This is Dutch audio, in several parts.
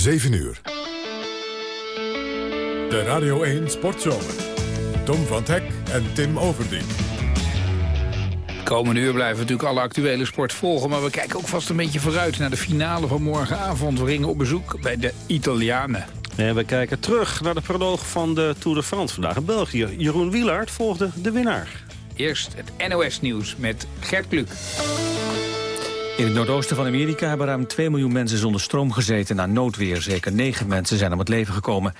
7 uur. De Radio 1 Sportzomer. Tom van Hek en Tim Overdien. Komende uur blijven we natuurlijk alle actuele sport volgen... maar we kijken ook vast een beetje vooruit naar de finale van morgenavond. We ringen op bezoek bij de Italianen. En we kijken terug naar de proloog van de Tour de France vandaag in België. Jeroen Wielaert volgde de winnaar. Eerst het NOS-nieuws met Gert Kluk. In het noordoosten van Amerika hebben ruim 2 miljoen mensen zonder stroom gezeten na noodweer. Zeker 9 mensen zijn om het leven gekomen.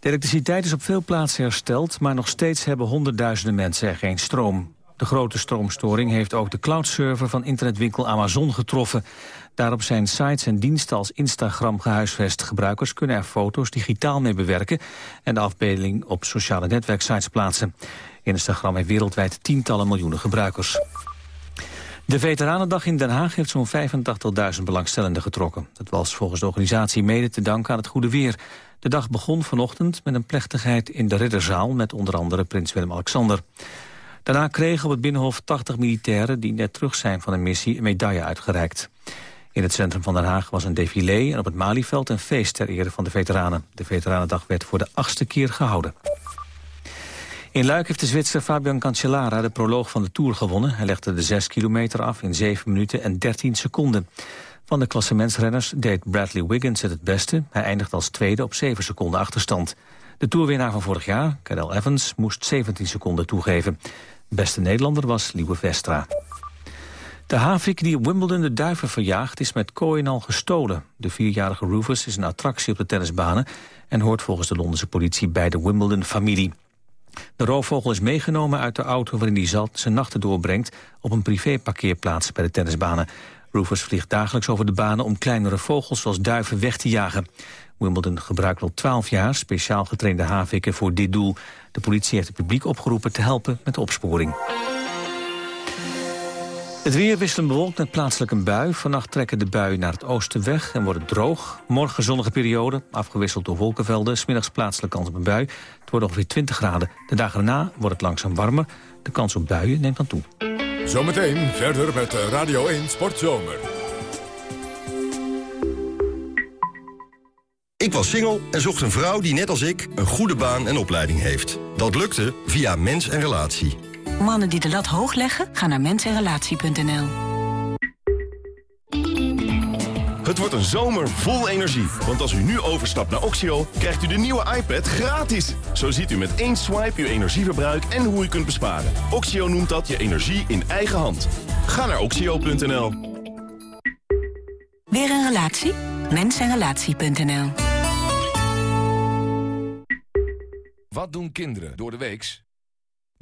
De elektriciteit is op veel plaatsen hersteld, maar nog steeds hebben honderdduizenden mensen er geen stroom. De grote stroomstoring heeft ook de cloudserver van internetwinkel Amazon getroffen. Daarop zijn sites en diensten als Instagram gehuisvest. Gebruikers kunnen er foto's digitaal mee bewerken... en de afbeelding op sociale netwerksites plaatsen. Instagram heeft wereldwijd tientallen miljoenen gebruikers. De Veteranendag in Den Haag heeft zo'n 85.000 belangstellenden getrokken. Dat was volgens de organisatie mede te danken aan het goede weer. De dag begon vanochtend met een plechtigheid in de Ridderzaal... met onder andere prins Willem-Alexander. Daarna kregen op het Binnenhof 80 militairen... die net terug zijn van een missie een medaille uitgereikt. In het centrum van Den Haag was een défilé en op het Malieveld een feest ter ere van de veteranen. De Veteranendag werd voor de achtste keer gehouden. In Luik heeft de Zwitser Fabian Cancellara de proloog van de Tour gewonnen. Hij legde de 6 kilometer af in 7 minuten en 13 seconden. Van de klassementsrenners deed Bradley Wiggins het het beste. Hij eindigde als tweede op 7 seconden achterstand. De Tourwinnaar van vorig jaar, Cadel Evans, moest 17 seconden toegeven. Beste Nederlander was Liewe Vestra. De havik die Wimbledon de duiven verjaagt is met kooien al gestolen. De vierjarige Rufus is een attractie op de tennisbanen... en hoort volgens de Londense politie bij de Wimbledon-familie. De roofvogel is meegenomen uit de auto waarin hij zat zijn nachten doorbrengt... op een privéparkeerplaats bij de tennisbanen. Rufus vliegt dagelijks over de banen om kleinere vogels zoals duiven weg te jagen. Wimbledon gebruikt al 12 jaar speciaal getrainde haviken voor dit doel. De politie heeft het publiek opgeroepen te helpen met de opsporing. Het weer wisselt bewolkt met plaatselijk een bui. Vannacht trekken de buien naar het oosten weg en wordt het droog. Morgen zonnige periode, afgewisseld door wolkenvelden. Smiddags plaatselijk kans op een bui. Het wordt ongeveer 20 graden. De dagen erna wordt het langzaam warmer. De kans op buien neemt dan toe. Zometeen verder met Radio 1 Sportzomer. Ik was single en zocht een vrouw die net als ik een goede baan en opleiding heeft. Dat lukte via Mens en Relatie. Mannen die de lat hoog leggen, gaan naar mensenrelatie.nl. Het wordt een zomer vol energie. Want als u nu overstapt naar Oxio, krijgt u de nieuwe iPad gratis. Zo ziet u met één swipe uw energieverbruik en hoe u kunt besparen. Oxio noemt dat je energie in eigen hand. Ga naar oxio.nl. Weer een relatie? Mensenrelatie.nl Wat doen kinderen door de weeks?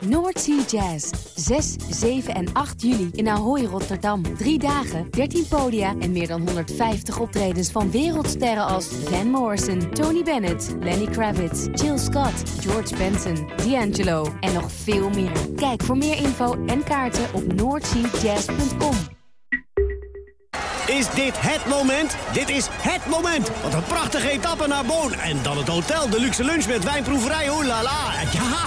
Noordsea Jazz. 6, 7 en 8 juli in Ahoy, Rotterdam. Drie dagen, 13 podia en meer dan 150 optredens van wereldsterren als Van Morrison, Tony Bennett, Lenny Kravitz, Jill Scott, George Benson, D'Angelo en nog veel meer. Kijk voor meer info en kaarten op noordseajazz.com. Is dit het moment? Dit is het moment! Wat een prachtige etappe naar Boon. En dan het hotel, de luxe lunch met wijnproeverij, la. Ja,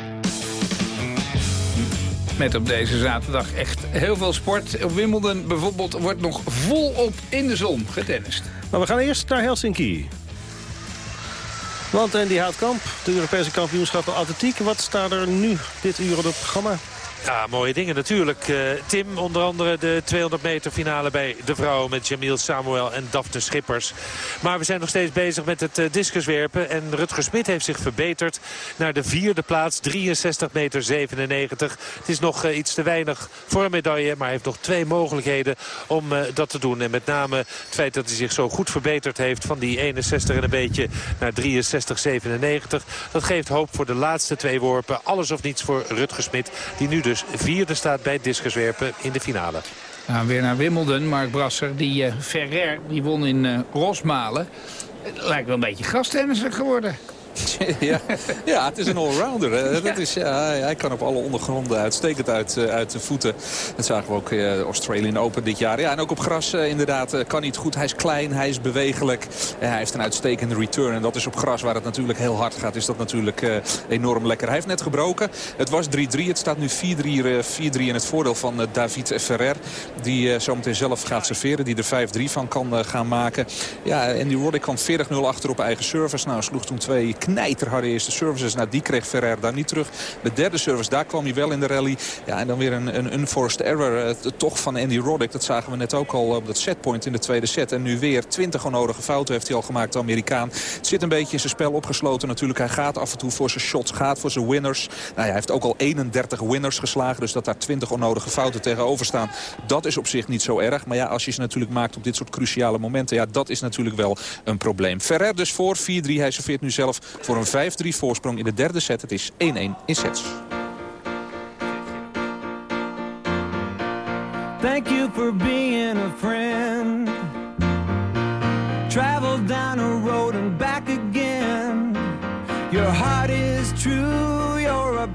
Met op deze zaterdag echt heel veel sport. Op Wimbledon bijvoorbeeld wordt nog volop in de zon getennist. Maar we gaan eerst naar Helsinki. Want Andy Houtkamp, de Europese kampioenschappen atletiek. Wat staat er nu dit uur op het programma? Ja, mooie dingen natuurlijk. Uh, Tim, onder andere de 200 meter finale bij de vrouwen... met Jamil Samuel en Daphne Schippers. Maar we zijn nog steeds bezig met het uh, discuswerpen. En Rutger Smit heeft zich verbeterd naar de vierde plaats. 63 meter 97. Het is nog uh, iets te weinig voor een medaille. Maar hij heeft nog twee mogelijkheden om dat te doen. En met name het feit dat hij zich zo goed verbeterd heeft... van die 61 en een beetje naar 63, 97. Dat geeft hoop voor de laatste twee worpen. Alles of niets voor Rutger Smit. Die nu dus vierde staat bij het discuswerpen in de finale. Nou, weer naar Wimbledon. Mark Brasser, die uh, Ferrer, die won in uh, Rosmalen. Lijkt wel een beetje grastennisser geworden. ja, ja, het is een allrounder. Dat is, ja, hij kan op alle ondergronden uitstekend uit, eh, uit de voeten. Dat zagen we ook uh, Australian Open dit jaar. Ja, en ook op gras uh, inderdaad kan hij het goed. Hij is klein, hij is bewegelijk. hij heeft een uitstekende return. En dat is op gras waar het natuurlijk heel hard gaat. Is dat natuurlijk enorm lekker. Hij heeft net gebroken. Het was 3-3. Het staat nu 4-3 in het voordeel van David Ferrer. Die zometeen zelf gaat serveren. Die er 5-3 van kan gaan maken. Ja, en die Roddick kwam 40-0 achter op eigen service. Nou, sloeg toen twee knijterharde eerste services. Nou, die kreeg Ferrer daar niet terug. De derde service, daar kwam hij wel in de rally. Ja, en dan weer een, een unforced error. Uh, toch van Andy Roddick. Dat zagen we net ook al op dat setpoint in de tweede set. En nu weer 20 onnodige fouten heeft hij al gemaakt, de Amerikaan. Het zit een beetje in zijn spel opgesloten natuurlijk. Hij gaat af en toe voor zijn shots, gaat voor zijn winners. Nou, hij heeft ook al 31 winners geslagen. Dus dat daar 20 onnodige fouten tegenover staan. Dat is op zich niet zo erg. Maar ja, als je ze natuurlijk maakt op dit soort cruciale momenten... ja, dat is natuurlijk wel een probleem. Ferrer dus voor 4-3. Hij serveert nu zelf voor een 5-3 voorsprong in de derde set. Het is 1-1 in sets. Thank you for being a friend. Travel down a road and back again. Your heart is true, you're a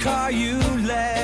car you lack,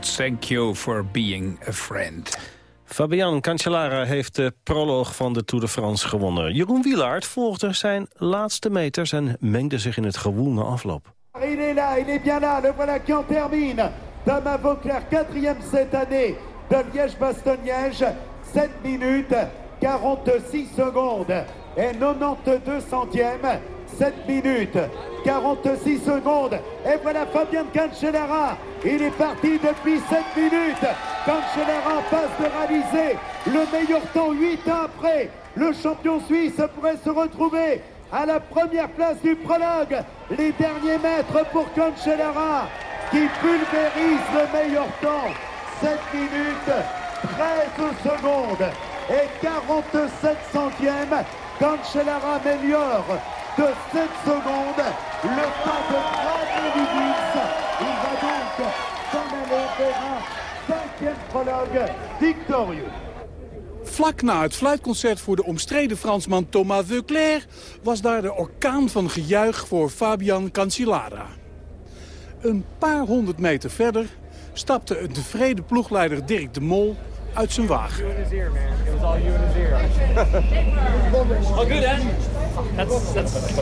Gold, thank you for being a friend. Fabian Cancellara heeft de proloog van de Tour de France gewonnen. Jeroen Wielaert volgde zijn laatste meters en mengde zich in het gewoel na afloop. Il est là, il est bien là, le voilà qui en termine. Thomas Vauclair, quatrième cette année de Liège-Bastogne-Liège, 7 minutes 46 secondes. et 92 centièmes. 7 minutes, 46 secondes. Et voilà Fabien Cancellara. Il est parti depuis 7 minutes. Cancellara passe de réaliser le meilleur temps 8 ans après. Le champion suisse pourrait se retrouver à la première place du prologue. Les derniers mètres pour Cancellara qui pulvérise le meilleur temps. 7 minutes, 13 secondes et 47 centièmes. Cancellara améliore de 7 secondes le temps de Brad Lidis. Il va donc s'en aller vers un cinquième prologue victorieux. Vlak na het fluitconcert voor de omstreden Fransman Thomas Veuclair... was daar de orkaan van gejuich voor Fabian Cancellara. Een paar honderd meter verder stapte een tevreden ploegleider Dirk de Mol uit zijn wagen. All good, eh? That's that's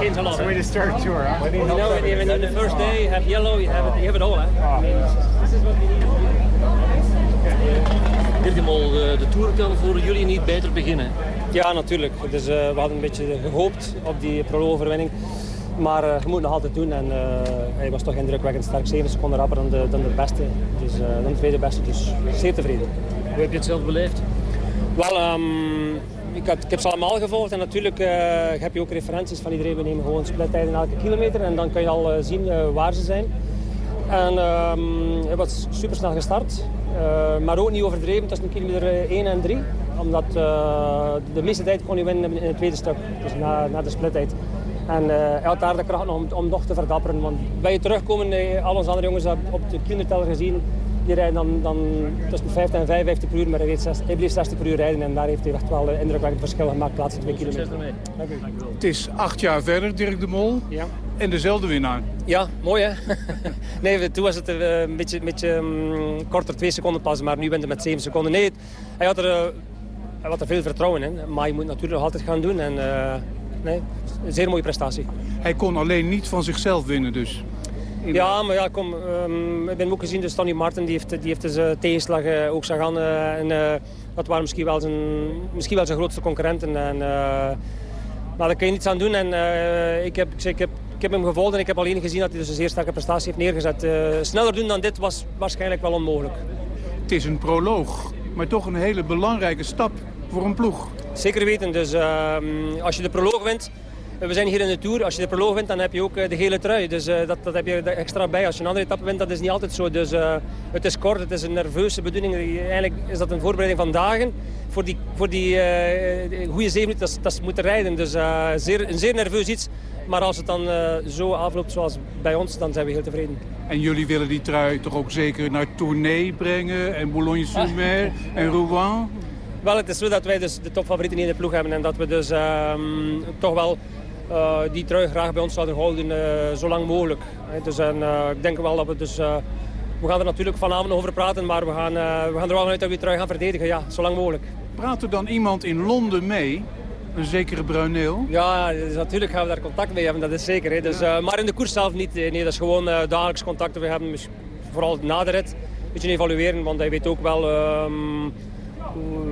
changed a lot. A way to start a tour, huh? You know, even in the first day, you have yellow, you have it, you have it all, eh? I mean, this is what we need. De Mol, de, de Tour kan voor jullie niet beter beginnen. Ja, natuurlijk. Dus, uh, we hadden een beetje gehoopt op die prolo-overwinning. Maar uh, je moet het nog altijd doen. En uh, hij was toch indrukwekkend sterk. 7 seconden rapper dan de, dan de beste. Dus, dan de tweede beste. Dus zeer tevreden. Hoe heb je het zelf beleefd? Wel, um, ik, heb ze allemaal gevolgd. En natuurlijk uh, heb je ook referenties van iedereen. We nemen gewoon splittijden elke kilometer. En dan kan je al zien waar ze zijn. En um, hij was super snel gestart. Maar ook niet overdreven tussen kilometer 1 en 3. Omdat de meeste tijd kon hij winnen in het tweede stuk. Dus na, na de splittijd. En hij had daar de kracht om, om nog te verdapperen. Want bij je terugkomen, al onze andere jongens op de kilometer gezien... Die rijden dan, dan tussen 50 en 55 per uur, maar hij, reed 60, hij bleef 60 per uur rijden. En daar heeft hij echt wel een indrukwekkend verschil gemaakt de laatste twee kilometer. Het is acht jaar verder, Dirk de Mol. Ja. En dezelfde winnaar. Ja, mooi hè. nee, toen was het uh, een beetje, beetje um, korter, twee seconden pas. Maar nu bent het met zeven seconden. Nee, hij had er, uh, hij had er veel vertrouwen in. Maar je moet natuurlijk nog altijd gaan doen. En, uh, nee, een zeer mooie prestatie. Hij kon alleen niet van zichzelf winnen dus. Ja, maar ja, kom, um, ik ben ook gezien, dus Tony Martin die heeft, die heeft zijn tegenslag uh, ook zag aan. Uh, en uh, dat waren misschien wel zijn, misschien wel zijn grootste concurrenten. En, maar daar kun je niets aan doen. En ik, heb, ik, heb, ik heb hem gevolgd en ik heb alleen gezien dat hij dus een zeer sterke prestatie heeft neergezet. sneller doen dan dit was waarschijnlijk wel onmogelijk. Het is een proloog, maar toch een hele belangrijke stap voor een ploeg. Zeker weten. Dus ehm, als je de proloog wint, we zijn hier in de Tour. Als je de proloog wint, dan heb je ook de gele trui. Dus uh, dat, dat heb je extra bij. Als je een andere etappe wint, dat is niet altijd zo. Dus uh, het is kort, het is een nerveuze bedoeling. Eigenlijk is dat een voorbereiding van dagen. Voor die, voor die goede zeven minuten dat, dat moeten rijden. Dus zeer, een zeer nerveus iets. Maar als het dan zo afloopt zoals bij ons, dan zijn we heel tevreden. En jullie willen die trui toch ook zeker naar Tournai brengen en Boulogne-sur-Mer en Rouen? Wel, het is zo dat wij dus de topfavorieten in de ploeg hebben. En dat we dus toch wel die trui graag bij ons zouden houden uh, zo lang mogelijk. Dus, en, uh, ik denk wel dat we dus... we gaan er natuurlijk vanavond over praten, maar we gaan, we gaan er wel vanuit dat we die trui gaan verdedigen. Ja, zo lang mogelijk. Praat er dan iemand in Londen mee? Een zekere Bruineel? Ja, dus natuurlijk gaan we daar contact mee hebben, dat is zeker. Hè. Dus, ja. maar in de koers zelf niet. Nee, dat is gewoon dagelijks contacten. We hebben vooral na de rit een beetje evalueren, want hij weet ook wel... Um,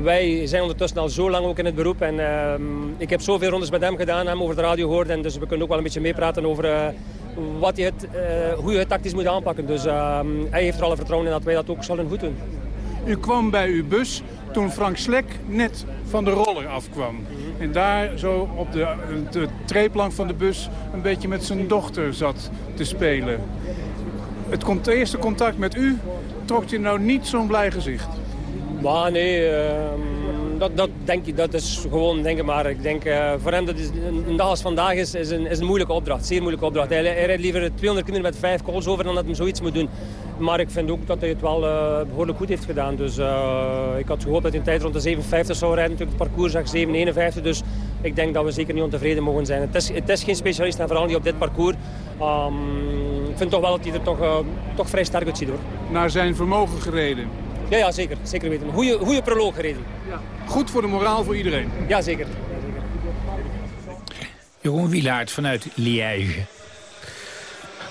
wij zijn ondertussen al zo lang ook in het beroep. En uh, ik heb zoveel rondes met hem gedaan, hem over de radio gehoord. En dus we kunnen ook wel een beetje meepraten over uh, wat je het, uh, hoe je het tactisch moet aanpakken. Dus ehm, hij heeft er alle vertrouwen in dat wij dat ook zullen goed doen. U kwam bij uw bus toen Frank Slek net van de roller afkwam. -hmm. En daar zo op de, de treeplank van de bus een beetje met zijn dochter zat te spelen. Het eerste contact met u trok je nou niet zo'n blij gezicht. Maar nee, uh, dat, dat, denk ik, dat is gewoon denken maar. Ik denk, uh, voor hem dat een dag als vandaag is, is, een, is een moeilijke opdracht, zeer moeilijke opdracht. Hij, rijdt liever 200 kinderen met vijf calls over dan dat hij zoiets moet doen. Maar ik vind ook dat hij het wel uh, behoorlijk goed heeft gedaan. Dus ik had gehoopt dat hij een tijd rond de 57 zou rijden. Natuurlijk het parcours zag 7,51. Dus ik denk dat we zeker niet ontevreden mogen zijn. Het is, het is geen specialist en vooral niet op dit parcours. Um, ik vind toch wel dat hij er toch, toch vrij sterk uitziet hoor. Naar zijn vermogen gereden. Ja, ja zeker. Zeker weten. Een goede, goede proloog gereden. Ja. Goed voor de moraal voor iedereen. Ja, zeker. Jeroen Wielaert vanuit Liège.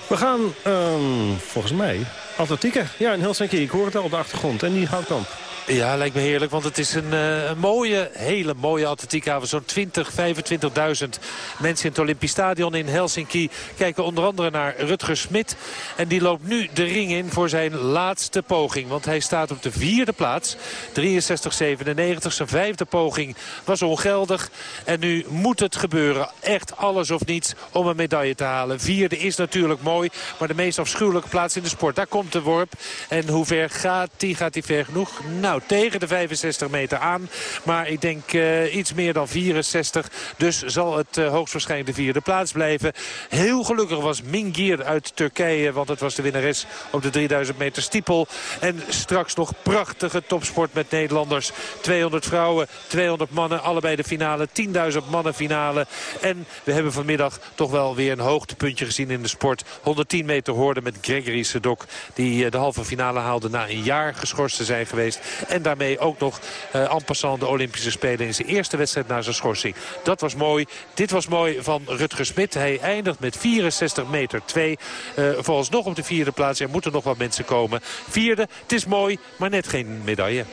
We gaan, um, volgens mij, atletieken. Ja, in Helsinki. Ik hoor het al op de achtergrond. En die houdt kamp. Ja, lijkt me heerlijk, want het is een, uh, een mooie, hele mooie atletiekhaven. Zo'n 20, 25.000 mensen in het Olympisch Stadion in Helsinki kijken onder andere naar Rutger Smit. En die loopt nu de ring in voor zijn laatste poging. Want hij staat op de vierde plaats. 63-97. Zijn vijfde poging was ongeldig. En nu moet het gebeuren. Echt alles of niets om een medaille te halen. Vierde is natuurlijk mooi. Maar de meest afschuwelijke plaats in de sport. Daar komt de worp. En hoe ver gaat die? Gaat hij ver genoeg? Nou, tegen de 65 meter aan. Maar ik denk uh, iets meer dan 64. Dus zal het uh, hoogstwaarschijnlijk de vierde plaats blijven. Heel gelukkig was Mingir uit Turkije. Want het was de winnares op de 3000 meter stiepel. En straks nog prachtige topsport met Nederlanders. 200 vrouwen, 200 mannen. Allebei de finale. 10.000 mannen finale. En we hebben vanmiddag toch wel weer een hoogtepuntje gezien in de sport. 110 meter hoorde met Gregory Sedok. Die uh, de halve finale haalde na een jaar geschorst te zijn geweest. En daarmee ook nog uh, en passant de Olympische Spelen in zijn eerste wedstrijd na zijn schorsing. Dat was mooi. Dit was mooi van Rutger Smit. Hij eindigt met 64 meter 2. Uh, volgens nog op de vierde plaats. Er moeten nog wat mensen komen. Vierde, het is mooi, maar net geen medaille.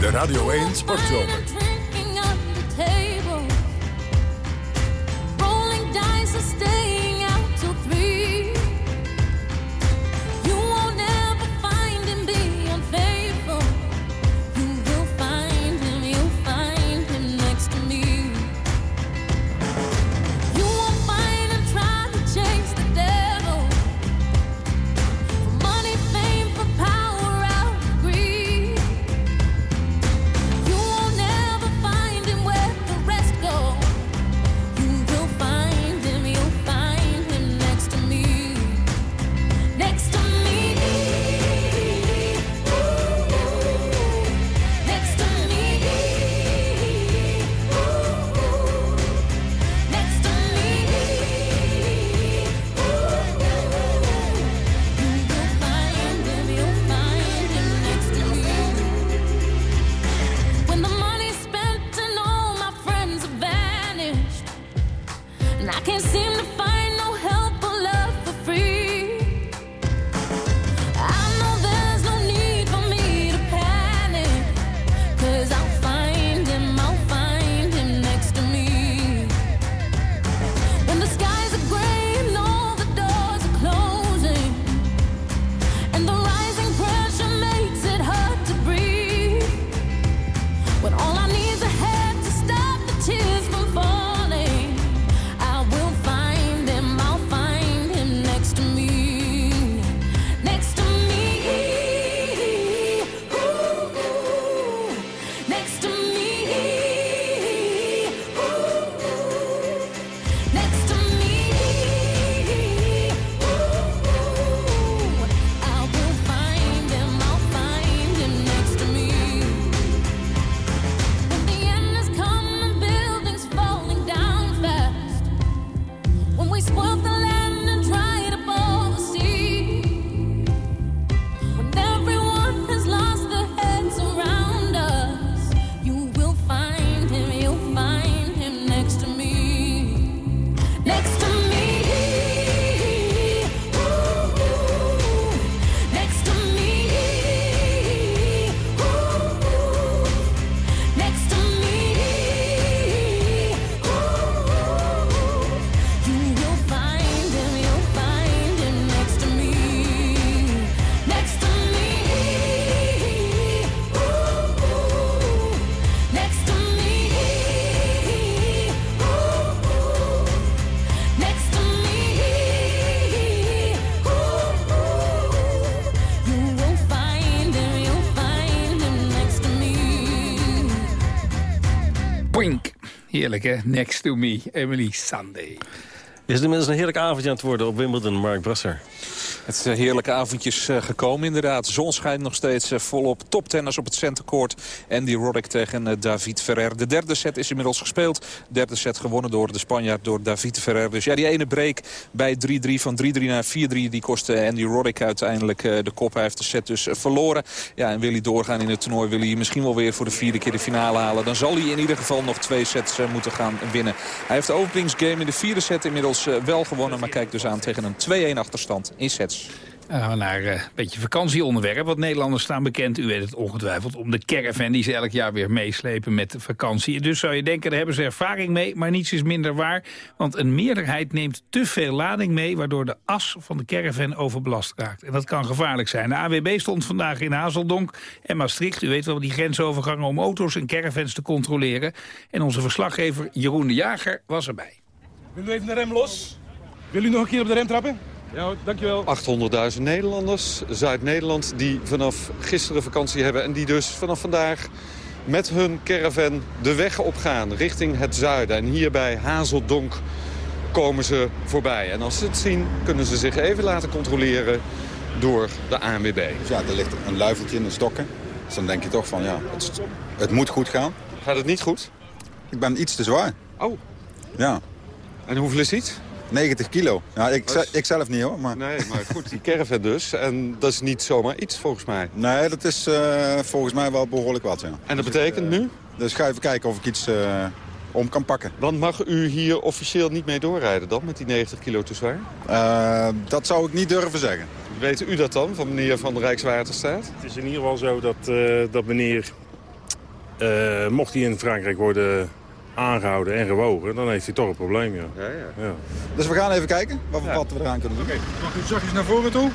De Radio 1 Sportzomer. Heerlijk, hè? Next to me, Emily Sunday. Is het een heerlijk avondje aan het worden op Wimbledon, Mark Brasser? Het is, eh, heerlijke avondjes eh, gekomen inderdaad. Zon schijnt nog steeds eh, volop. Toptennis op het centercourt. Andy Roddick tegen David Ferrer. De derde set is inmiddels gespeeld. Derde set gewonnen door de Spanjaard, door David Ferrer. Dus ja, die ene break bij 3-3 van 3-3 naar 4-3... die kostte Andy Roddick uiteindelijk de kop. Hij heeft de set dus verloren. Ja, en wil hij doorgaan in het toernooi... wil hij misschien wel weer voor de vierde keer de finale halen... dan zal hij in ieder geval nog twee sets moeten gaan winnen. Hij heeft de openingsgame in de vierde set inmiddels wel gewonnen... maar kijkt dus aan tegen een 2-1 achterstand in sets. Dan gaan we naar eh, een beetje vakantieonderwerp. Want Nederlanders staan bekend, u weet het ongetwijfeld... om de caravan die ze elk jaar weer meeslepen met de vakantie. Dus zou je denken, daar hebben ze ervaring mee. Maar niets is minder waar. Want een meerderheid neemt te veel lading mee... waardoor de as van de caravan overbelast raakt. En dat kan gevaarlijk zijn. De AWB stond vandaag in Hazeldonk en Maastricht. U weet wel, die grensovergangen om auto's en caravans te controleren. En onze verslaggever Jeroen de Jager was erbij. Wil u even de rem los? Wil u nog een keer op de rem trappen? Ja, dankjewel. 800.000 Nederlanders, Zuid-Nederland, die vanaf gisteren vakantie hebben... en die dus vanaf vandaag met hun caravan de weg opgaan richting het zuiden. En hier bij Hazeldonk komen ze voorbij. En als ze het zien, kunnen ze zich even laten controleren door de ANWB. Dus ja, er ligt een luifeltje in de stokken. Dus dan denk je toch van, ja, het, het moet goed gaan. Gaat het niet goed? Ik ben iets te zwaar. Oh. Ja. En hoeveel is iets? 90 kilo. Ja, ik, Dat is- ik zelf niet hoor. Maar... Nee, maar goed, die caravan dus. En dat is niet zomaar iets volgens mij. Nee, dat is eh, volgens mij wel behoorlijk wat, ja. En dat betekent nu? Dus ga even kijken of ik iets eh, om kan pakken. Want mag u hier officieel niet mee doorrijden dan, met die 90 kilo te zwaar? Eh, dat zou ik niet durven zeggen. Weet u dat dan, van meneer van de Rijkswaterstaat? Het is in ieder geval zo dat, eh, dat meneer, eh, mocht hij in Frankrijk worden aangehouden en gewogen, dan heeft hij toch een probleem, ja. Ja, ja. ja. Dus we gaan even kijken wat, wat we eraan kunnen doen. Mag u zachtjes naar voren toe?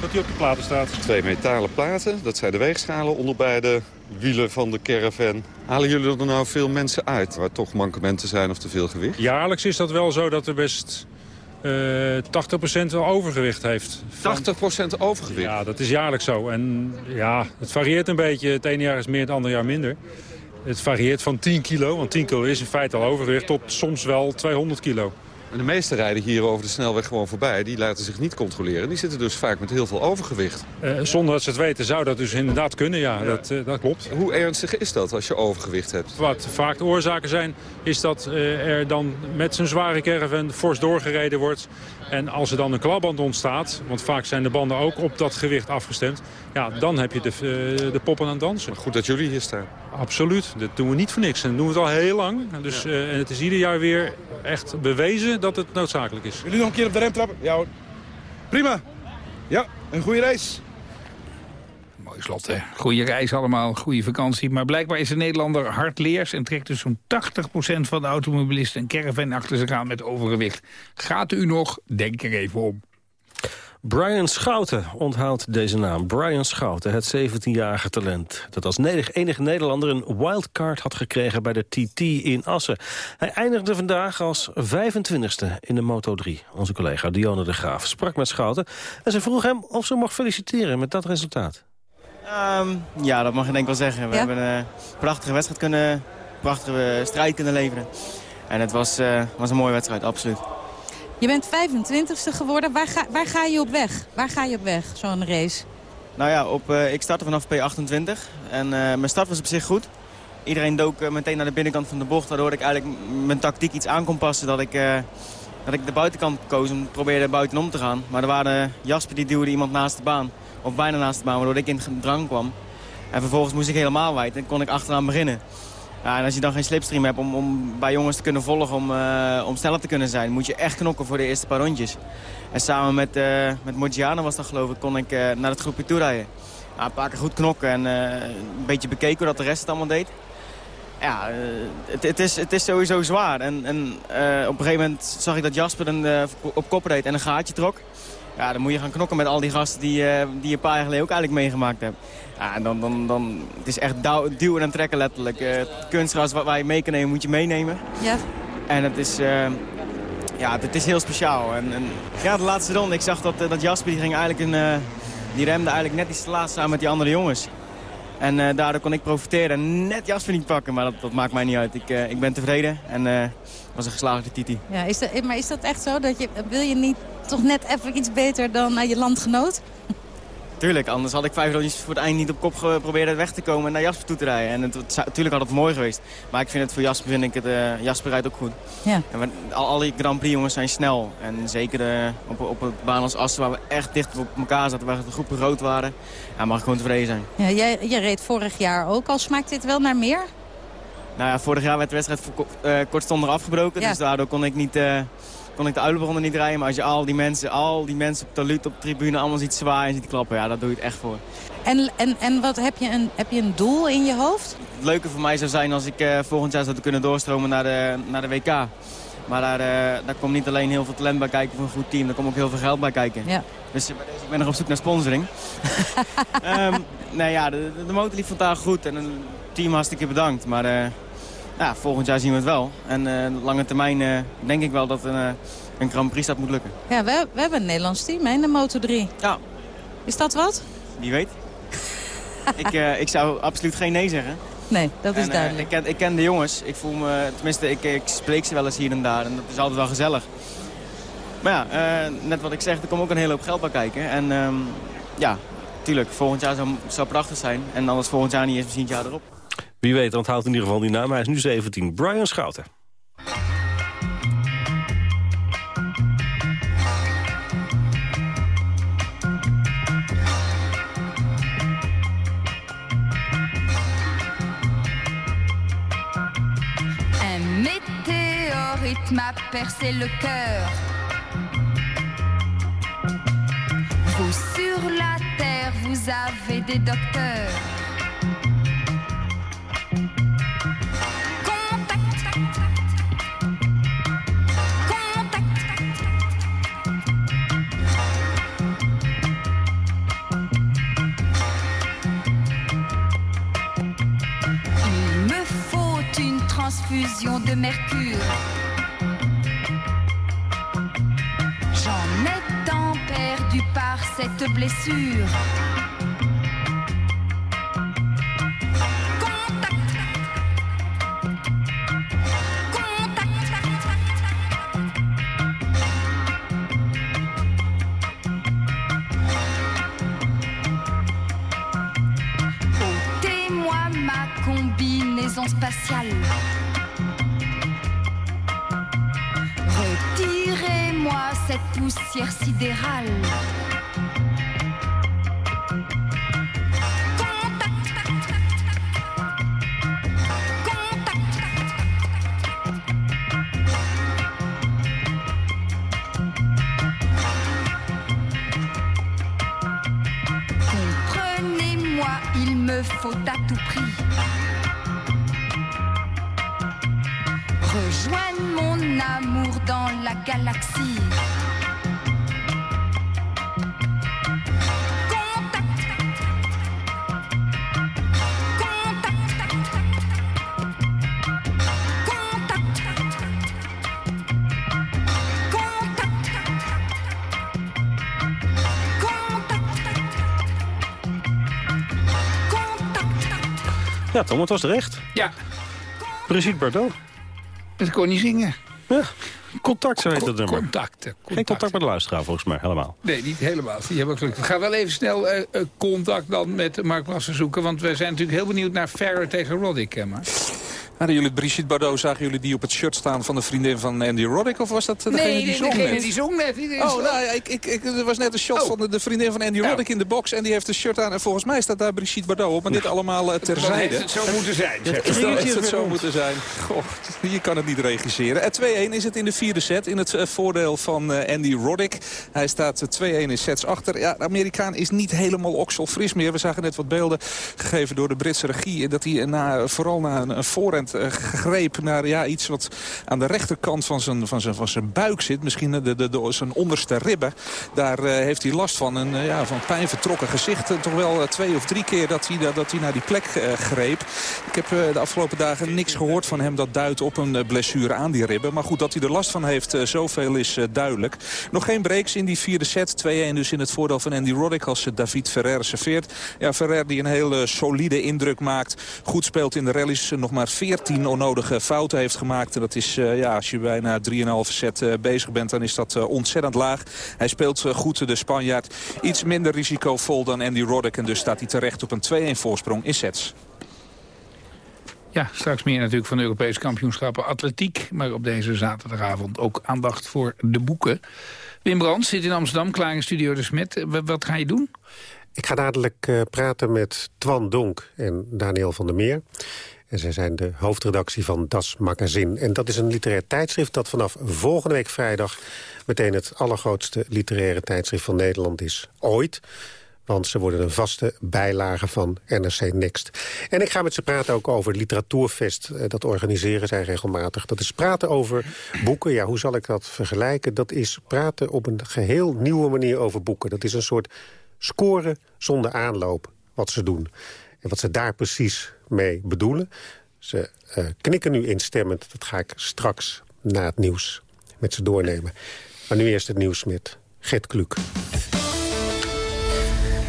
Dat hij op de platen staat. Twee metalen platen, dat zijn de weegschalen onder beide wielen van de caravan. Halen jullie er nou veel mensen uit waar toch mankementen zijn of te veel gewicht? Jaarlijks is dat wel zo dat er best eh 80% wel overgewicht heeft. 80% overgewicht? Ja, dat is jaarlijks zo. En ja, het varieert een beetje. Het ene jaar is meer, het andere jaar minder. Het varieert van 10 kilo, want 10 kilo is in feite al overgewicht, tot soms wel 200 kilo. En de meeste rijden hier over de snelweg gewoon voorbij. Die laten zich niet controleren. Die zitten dus vaak met heel veel overgewicht. Eh, zonder dat ze het weten zou dat dus inderdaad kunnen, ja. Dat, eh, dat klopt. Hoe ernstig is dat als je overgewicht hebt? Wat vaak de oorzaken zijn, is dat eh, er dan met zijn zware caravan fors doorgereden wordt. En als er dan een klapband ontstaat, want vaak zijn de banden ook op dat gewicht afgestemd. Ja, dan heb je de, eh, de poppen aan het dansen. Goed dat jullie hier staan. Absoluut, dat doen we niet voor niks. En dat doen we het al heel lang. Dus, eh, en het is ieder jaar weer echt bewezen dat het noodzakelijk is. Wil u nog een keer op de rem trappen? Ja hoor. Prima. Ja, een goede reis. Goeie reis allemaal, goede vakantie. Maar blijkbaar is de Nederlander hardleers... en trekt dus zo'n 80% van de automobilisten een caravan achter zich aan met overgewicht. Gaat u nog? Denk er even om. Brian Schouten onthoudt deze naam. Brian Schouten, het 17-jarige talent. Dat als enige, Nederlander een wildcard had gekregen bij de TT in Assen. Hij eindigde vandaag als 25e in de Moto3. Onze collega Dionne de Graaf sprak met Schouten... en ze vroeg hem of ze mocht feliciteren met dat resultaat. Ehm, ja, dat mag je denk ik wel zeggen. We Ja? hebben een prachtige wedstrijd kunnen, prachtige strijd kunnen leveren. En het was, eh, was een mooie wedstrijd, absoluut. Je bent 25ste geworden. Waar ga, waar ga je op weg? Waar ga je op weg, zo'n race? Nou ja, op, eh, ik startte vanaf P28 en eh, mijn start was op zich goed. Iedereen dook eh, meteen naar de binnenkant van de bocht, waardoor ik eigenlijk mijn tactiek iets aan kon passen. Dat ik, eh, dat ik de buitenkant koos en probeerde buitenom te gaan. Maar er waren Jasper die duwde iemand naast de baan, of bijna naast de baan, waardoor ik in het drang kwam. En vervolgens moest ik helemaal wijd en kon ik achteraan beginnen. Ja, en als je dan geen slipstream hebt om, om bij jongens te kunnen volgen, om, eh, om sneller te kunnen zijn, moet je echt knokken voor de eerste paar rondjes. En samen met, eh met was dat geloof ik, kon ik eh, naar het groepje toe rijden. Ja, een paar keer goed knokken en een beetje bekeken hoe dat de rest het allemaal deed. Ja, eh, het, het, is, het is sowieso zwaar. En, en eh, op een gegeven moment zag ik dat Jasper een, eh, op kop reed en een gaatje trok. Ja, dan moet je gaan knokken met al die gasten die, die je een paar jaar geleden ook eigenlijk meegemaakt hebt. Ja, en dan, dan, dan, het is echt duwen en trekken letterlijk. Het kunstgras waar, waar je mee kan nemen, moet je meenemen. Ja. En het is, ja, het, is heel speciaal. En, en ja, de laatste ronde, ik zag dat, dat Jasper die ging eigenlijk een, die remde eigenlijk net iets te laat samen met die andere jongens. En eh, daardoor kon ik profiteren en net Jasper niet pakken, maar dat, dat maakt mij niet uit. Ik, eh, ik ben tevreden en eh, was een geslaagde titi. Ja, is dat, maar is dat echt zo? Dat je, wil je niet toch net even iets beter dan je landgenoot? Tuurlijk, anders had ik vijf rondjes voor het eind niet op kop geprobeerd weg te komen en naar Jasper toe te rijden. En het, het zou- tuurlijk had het mooi geweest. Maar ik vind het voor Jasper, vind ik het, eh, Jasper rijdt ook goed. Ja. En al, al die Grand Prix jongens zijn snel. En zeker eh, op, op het baan als Assen waar we echt dicht op elkaar zaten, waar de groepen groot waren. Ja, mag ik gewoon tevreden zijn. Ja, jij, jij reed vorig jaar ook al. Smaakt dit wel naar meer? Nou ja, vorig jaar werd de wedstrijd voor, eh, kortstondig afgebroken. Ja. Dus daardoor kon ik, niet, kon ik de Uilenbronnen niet rijden. Maar als je al die mensen, al die mensen op de luut, op de tribune allemaal ziet zwaaien en ziet klappen, ja, daar doe je het echt voor. En, en, en wat, heb, je een, heb je een doel in je hoofd? Het leuke voor mij zou zijn als ik eh, volgend jaar zou kunnen doorstromen naar de, naar de WK. Maar daar, eh, daar komt niet alleen heel veel talent bij kijken voor een goed team. Daar komt ook heel veel geld bij kijken. Ja. Dus ik ben nog op zoek naar sponsoring. Nee, ja, de, de- de motor liep vandaag goed en het team hartstikke bedankt. Maar eh, ja, volgend jaar zien we het wel. En eh, lange termijn eh, denk ik wel dat een, eh, een Grand Prix start moet lukken. Ja, we, we hebben een Nederlands team hè, in de Moto3. Ja. Is dat wat? Wie weet. ik, ik zou absoluut geen nee zeggen. Nee, dat is En, duidelijk. ik, ken, ik ken de jongens. Ik voel me, tenminste, ik, ik spreek ze wel eens hier en daar. En dat is altijd wel gezellig. Maar ja, net wat ik zeg, er komt ook een hele hoop geld bij kijken. En ehm, ja, tuurlijk, volgend jaar zou, zou prachtig zijn. En anders volgend jaar niet eens, misschien het jaar erop. Wie weet, onthoudt in ieder geval die naam. Hij is nu 17. Brian Schouten. M'a percé le cœur. Vous sur la terre, vous avez des docteurs. Transfusion de mercure. J'en ai tant perdu par cette blessure. Tom, het was terecht. Ja. Brigitte Bardot. Dat kon niet zingen. Ja, contact, zo heet het nummer. Contacten. Geen contact met de luisteraar, volgens mij, helemaal. Nee, niet helemaal. Die hebben we gelukkig. We gaan wel even snel eh, eh, contact dan met Mark Lassen zoeken. Want we zijn natuurlijk heel benieuwd naar Ferrer tegen Roddick, hè, Mark. Hadden jullie Brigitte Bardot, zagen jullie die op het shirt staan van de vriendin van Andy Roddick? Of was dat eh, degene nee, die nee, zong degene net? die zong net. Die Oh, nou ja, ik, ik, ik, er was net een shot van de, de vriendin van Andy Roddick in de box. En die heeft een shirt aan. En volgens mij staat daar Brigitte Bardot op. Maar dit allemaal eh, terzijde. Dan heeft het zo moeten zijn. zeg. Dus dan heeft het zo moeten zijn. Goh, je kan het niet regisseren. En 2-1 is het in de vierde set. In het eh, voordeel van eh, Andy Roddick. Hij staat eh, 2-1 in sets achter. Ja, de Amerikaan is niet helemaal okselfris meer. We zagen net wat beelden gegeven door de Britse regie. Dat hij na, vooral na een, een voorhand eh, greep naar ja, iets wat aan de rechterkant van zijn, van zijn, van zijn buik zit. Misschien de, de, de, zijn onderste ribben. Daar eh, heeft hij last van. Een eh, ja, van pijn vertrokken gezicht. En toch wel twee of drie keer dat hij, dat, hij naar die plek greep. Ik heb de afgelopen dagen niks gehoord van hem dat duidt op een blessure aan die ribben. Maar goed, dat hij er last van heeft. Zoveel is duidelijk. Nog geen breaks in die vierde set. 2-1 dus in het voordeel van Andy Roddick als David Ferrer serveert. Ja, Ferrer die een hele solide indruk maakt. Goed speelt in de rallies. nog maar 14 onnodige fouten heeft gemaakt. En dat is, ja, als je bijna 3,5 set bezig bent, dan is dat ontzettend laag. Hij speelt goed de Spanjaard. Iets minder risicovol dan Andy Roddick. En dus staat hij terecht op een 2-1 voorsprong in sets. Ja, straks meer natuurlijk van de Europese kampioenschappen atletiek. Maar op deze zaterdagavond ook aandacht voor de boeken. Wim Brands zit in Amsterdam, klaar in Studio de Smet. Wat ga je doen? Ik ga dadelijk uh, praten met Twan Donk en Daniel van der Meer. En zij zijn de hoofdredactie van Das Magazine. En dat is een literair tijdschrift dat vanaf volgende week vrijdag... meteen het allergrootste literaire tijdschrift van Nederland is ooit. Want ze worden een vaste bijlage van NRC Next. En ik ga met ze praten ook over het literatuurfest. Eh, dat organiseren zij regelmatig. Dat is praten over boeken. Ja, hoe zal ik dat vergelijken? Dat is praten op een geheel nieuwe manier over boeken. Dat is een soort scoren zonder aanloop wat ze doen. En wat ze daar precies mee bedoelen. Ze uh, knikken nu instemmend. Dat ga ik straks na het nieuws met ze doornemen. Maar nu eerst het nieuws met Gert Kluk.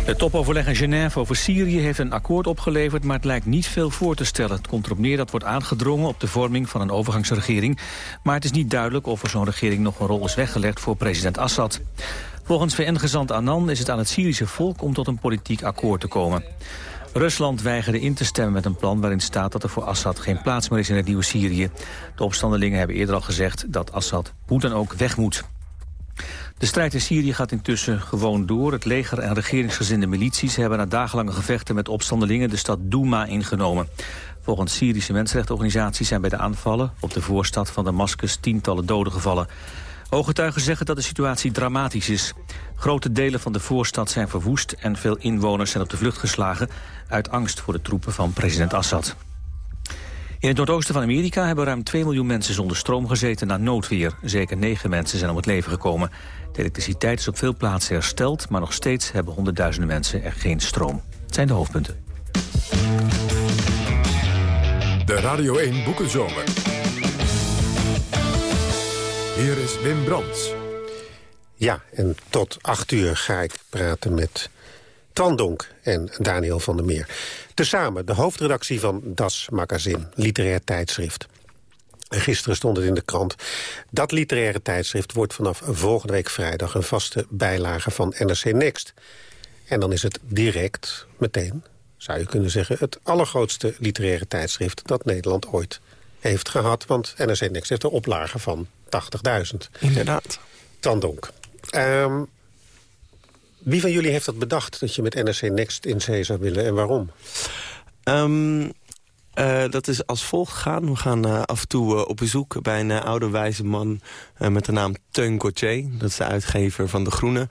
Het topoverleg in Genève over Syrië heeft een akkoord opgeleverd... maar het lijkt niet veel voor te stellen. Het komt erop neer dat wordt aangedrongen op de vorming van een overgangsregering. Maar het is niet duidelijk of er zo'n regering nog een rol is weggelegd voor president Assad. Volgens VN-gezant Annan is het aan het Syrische volk om tot een politiek akkoord te komen. Rusland weigerde in te stemmen met een plan waarin staat dat er voor Assad geen plaats meer is in het nieuwe Syrië. De opstandelingen hebben eerder al gezegd dat Assad hoe dan ook weg moet. De strijd in Syrië gaat intussen gewoon door. Het leger en regeringsgezinde milities hebben na dagenlange gevechten met opstandelingen de stad Douma ingenomen. Volgens Syrische mensenrechtenorganisaties zijn bij de aanvallen op de voorstad van Damascus tientallen doden gevallen. Ooggetuigen zeggen dat de situatie dramatisch is. Grote delen van de voorstad zijn verwoest en veel inwoners zijn op de vlucht geslagen uit angst voor de troepen van president Assad. In het noordoosten van Amerika hebben ruim 2 miljoen mensen zonder stroom gezeten na noodweer. Zeker 9 mensen zijn om het leven gekomen. De elektriciteit is op veel plaatsen hersteld, maar nog steeds hebben honderdduizenden mensen er geen stroom. Het zijn de hoofdpunten. De Radio 1 Boekenzomer. Hier is Wim Brands. Ja, en tot acht uur ga ik praten met Twan en Daniel van der Meer. Tezamen de hoofdredactie van Das Magazine, literair tijdschrift. Gisteren stond het in de krant. Dat literaire tijdschrift wordt vanaf volgende week vrijdag... een vaste bijlage van NRC Next. En dan is het direct, meteen, zou je kunnen zeggen... het allergrootste literaire tijdschrift dat Nederland ooit heeft gehad. Want NRC Next heeft een oplage van 80.000. Inderdaad. Tandonk. Um, wie van jullie heeft dat bedacht, dat je met NRC Next in zee zou willen en waarom? Um, uh, dat is als volgt gegaan. We gaan uh, af en toe uh, op bezoek bij een oude wijze man met de naam Teun Gauthier. Dat is de uitgever van De Groene.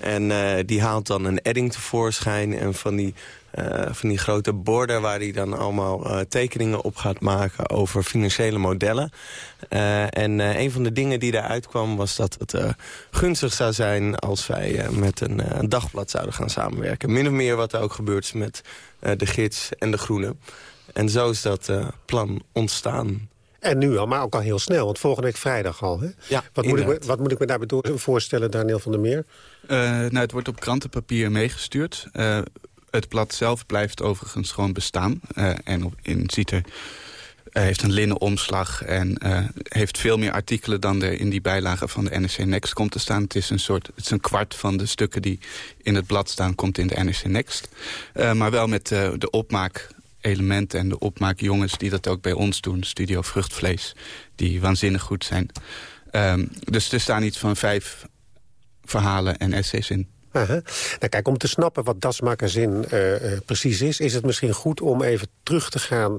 En die haalt dan een edding tevoorschijn en van die uh, van die grote borden waar hij dan allemaal uh, tekeningen op gaat maken over financiële modellen. Uh, en een van de dingen die daaruit kwam was dat het gunstig zou zijn als wij met een, dagblad zouden gaan samenwerken. Min of meer wat er ook gebeurt met de gids en de groene. En zo is dat plan ontstaan. En nu al, maar ook al heel snel, want volgende week vrijdag al. Hè? Ja, wat, moet ik me, wat moet ik me daarbij voorstellen, Daniel van der Meer? nou, het wordt op krantenpapier meegestuurd het blad zelf blijft overigens gewoon bestaan. Uh, en op, in, ziet er, uh, heeft een linnen omslag en uh, heeft veel meer artikelen dan er in die bijlage van de NRC Next komt te staan. Het is een soort, het is een kwart van de stukken die in het blad staan, komt in de NRC Next. maar wel met de opmaak elementen en de opmaakjongens die dat ook bij ons doen. Studio Vruchtvlees, die waanzinnig goed zijn. Um, dus er staan iets van vijf verhalen en essays in. Nou kijk, om te snappen wat Das Magazine uh, uh, precies is... is het misschien goed om even terug te gaan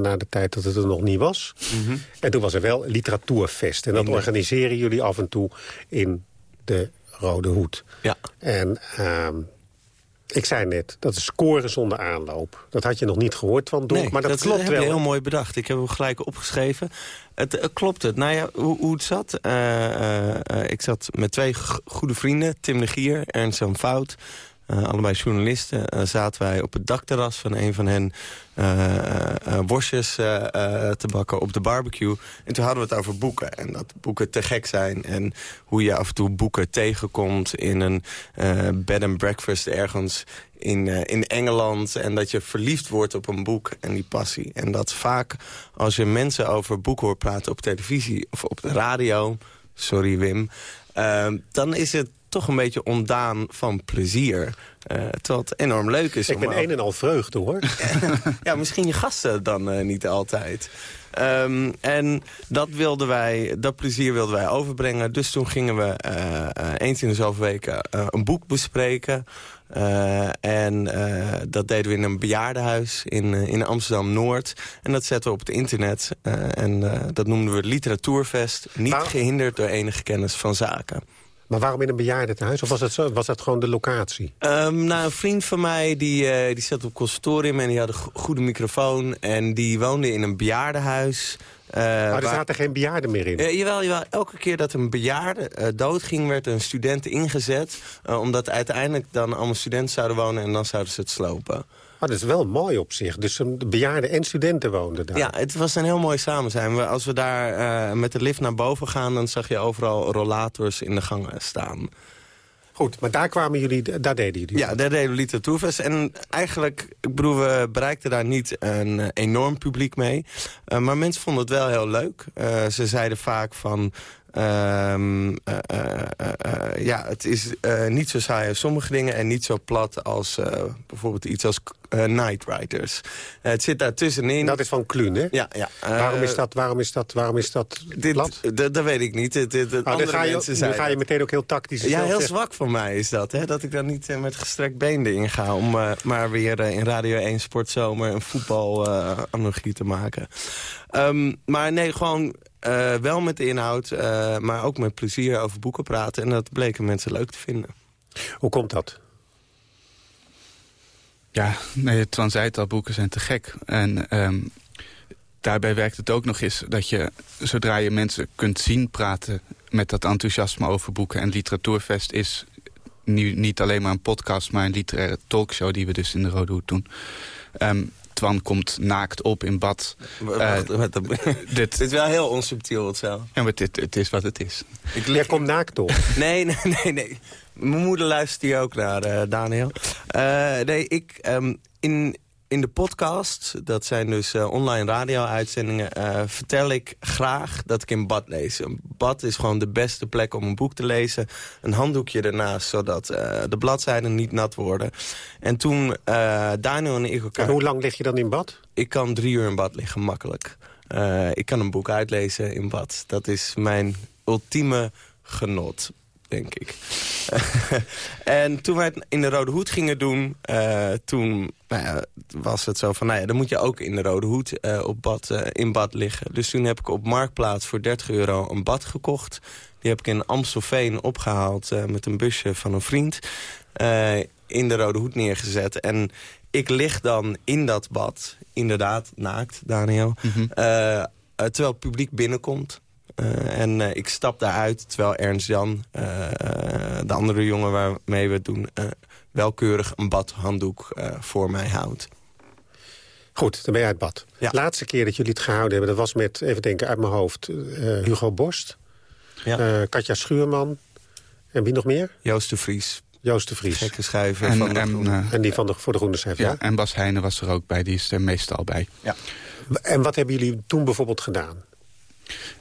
naar de tijd dat het er nog niet was. Mm -hmm. En toen was er wel literatuurfest. En dat organiseren jullie af en toe in de Rode Hoed. Ja. En uh, ik zei net, dat is scoren zonder aanloop. Dat had je nog niet gehoord van Donk, nee, maar dat, dat klopt heb wel. je heel mooi bedacht. Ik heb hem gelijk opgeschreven. Het, uh, klopt het. Nou ja, hoe, hoe het zat? Uh, uh, ik zat met twee goede vrienden. Tim de Gier, Ernst Jan Fout. Eh, allebei journalisten, eh, zaten wij op het dakterras van een van hen eh, worstjes te bakken op de barbecue. En toen hadden we het over boeken. En dat boeken te gek zijn. En hoe je af en toe boeken tegenkomt in een bed and breakfast ergens in, in Engeland. En dat je verliefd wordt op een boek en die passie. En dat vaak als je mensen over boeken hoort praten op televisie of op de radio... Sorry Wim. dan is het toch een beetje ontdaan van plezier. Eh, terwijl het enorm leuk is. Ik ben ook- een en al vreugde, hoor. ja, misschien je gasten dan eh, niet altijd. Ehm, en dat, wilden wij, dat plezier wilden wij overbrengen. Dus toen gingen we eh, eens in de zoveel weken een boek bespreken. En dat deden we in een bejaardenhuis in, in Amsterdam-Noord. En dat zetten we op het internet. En dat noemden we Literatuurfest. Niet gehinderd door enige kennis van zaken. Maar waarom in een bejaardentehuis? Of was dat, zo, was dat gewoon de locatie? Ehm, nou, een vriend van mij die, eh, die zat op consultorium en die had een go- goede microfoon. En die woonde in een bejaardenhuis. eh, maar er waar- zaten geen bejaarden meer in. Eh, jawel, jawel, elke keer dat een bejaarde eh, doodging, werd een student ingezet. omdat uiteindelijk dan allemaal studenten zouden wonen en dan zouden ze het slopen. Maar dat is wel mooi op zich. Dus een bejaarden en studenten woonden daar. Ja, het was een heel mooi samen zijn. Als we daar eh, met de lift naar boven gaan, dan zag je overal rollators in de gangen staan. Goed, maar daar kwamen jullie, daar deden jullie. Ja, daar deden we Literatuurfest. En eigenlijk, ik bedoel, we bereikten daar niet een eh, enorm publiek mee. Eh, maar mensen vonden het wel heel leuk. Ze zeiden vaak van... ehm, eh, eh, eh, ja, het is niet zo saai als sommige dingen... en niet zo plat als bijvoorbeeld iets als Night Riders. Het zit daar tussenin. Dat is van Kluun, hè? Ja, ja. waarom, is dat, waarom, is dat, waarom is dat dit, plat? Dat, dat weet ik niet. Het Nou, dan andere ga je, mensen zeiden ga je meteen ook heel tactisch. Ja, heel zwak van mij is dat. Hè? Dat ik dan niet met gestrekt been erin ga... om maar weer in Radio 1 Sportzomer een voetbalanalogie te maken. Ehm, maar nee, gewoon eh, wel met de inhoud... eh, maar ook met plezier over boeken praten. En dat bleken mensen leuk te vinden. Hoe komt dat? Ja, nee, Twan zei het al, boeken zijn te gek. En ehm, daarbij werkt het ook nog eens dat je, zodra je mensen kunt zien praten... met dat enthousiasme over boeken. En Literatuurfest is nu niet alleen maar een podcast... maar een literaire talkshow die we dus in de Rode Hoed doen. Ehm, Twan komt naakt op in bad. Wacht, Eh, dit, Het is wel heel onsubtiel het zo. ja, maar dit, het is wat het is. Ik Jij komt naakt op. Nee, nee, nee, nee. Mijn moeder luistert hier ook naar, eh, Daniel. Eh, nee, ik... ehm, in, in de podcast, dat zijn dus eh, online radio-uitzendingen... eh, vertel ik graag dat ik in bad lees. Een bad is gewoon de beste plek om een boek te lezen. Een handdoekje ernaast, zodat eh, de bladzijden niet nat worden. En toen Daniel en ik elkaar... En hoe lang lig je dan in bad? Ik kan drie uur in bad liggen, makkelijk. Ik kan een boek uitlezen in bad. Dat is mijn ultieme genot, denk ik. en toen wij het in de Rode Hoed gingen doen... eh, toen nou ja, was het zo van... nou ja, dan moet je ook in de Rode Hoed eh, op bad, eh, in bad liggen. Dus toen heb ik op Marktplaats voor 30 euro een bad gekocht. Die heb ik in Amstelveen opgehaald eh, met een busje van een vriend. in de Rode Hoed neergezet. En ik lig dan in dat bad, inderdaad, naakt, Daniel. eh, terwijl het publiek binnenkomt. Eh, en eh, ik stap daaruit terwijl Ernst-Jan, eh, de andere jongen waarmee we het doen... eh, welkeurig een badhanddoek eh, voor mij houdt. Goed, dan ben je uit bad. Ja. Laatste keer dat jullie het gehouden hebben, dat was met, even denken uit mijn hoofd... eh, Hugo Borst, Ja. eh, Katja Schuurman en wie nog meer? Joost de Vries, Joost de Vries. gekke schrijver En, van de en, Groene. En die van de, voor de Groene schrijft, ja, ja? en Bas Heijnen was er ook bij, die is er meestal bij. En wat hebben jullie toen bijvoorbeeld gedaan?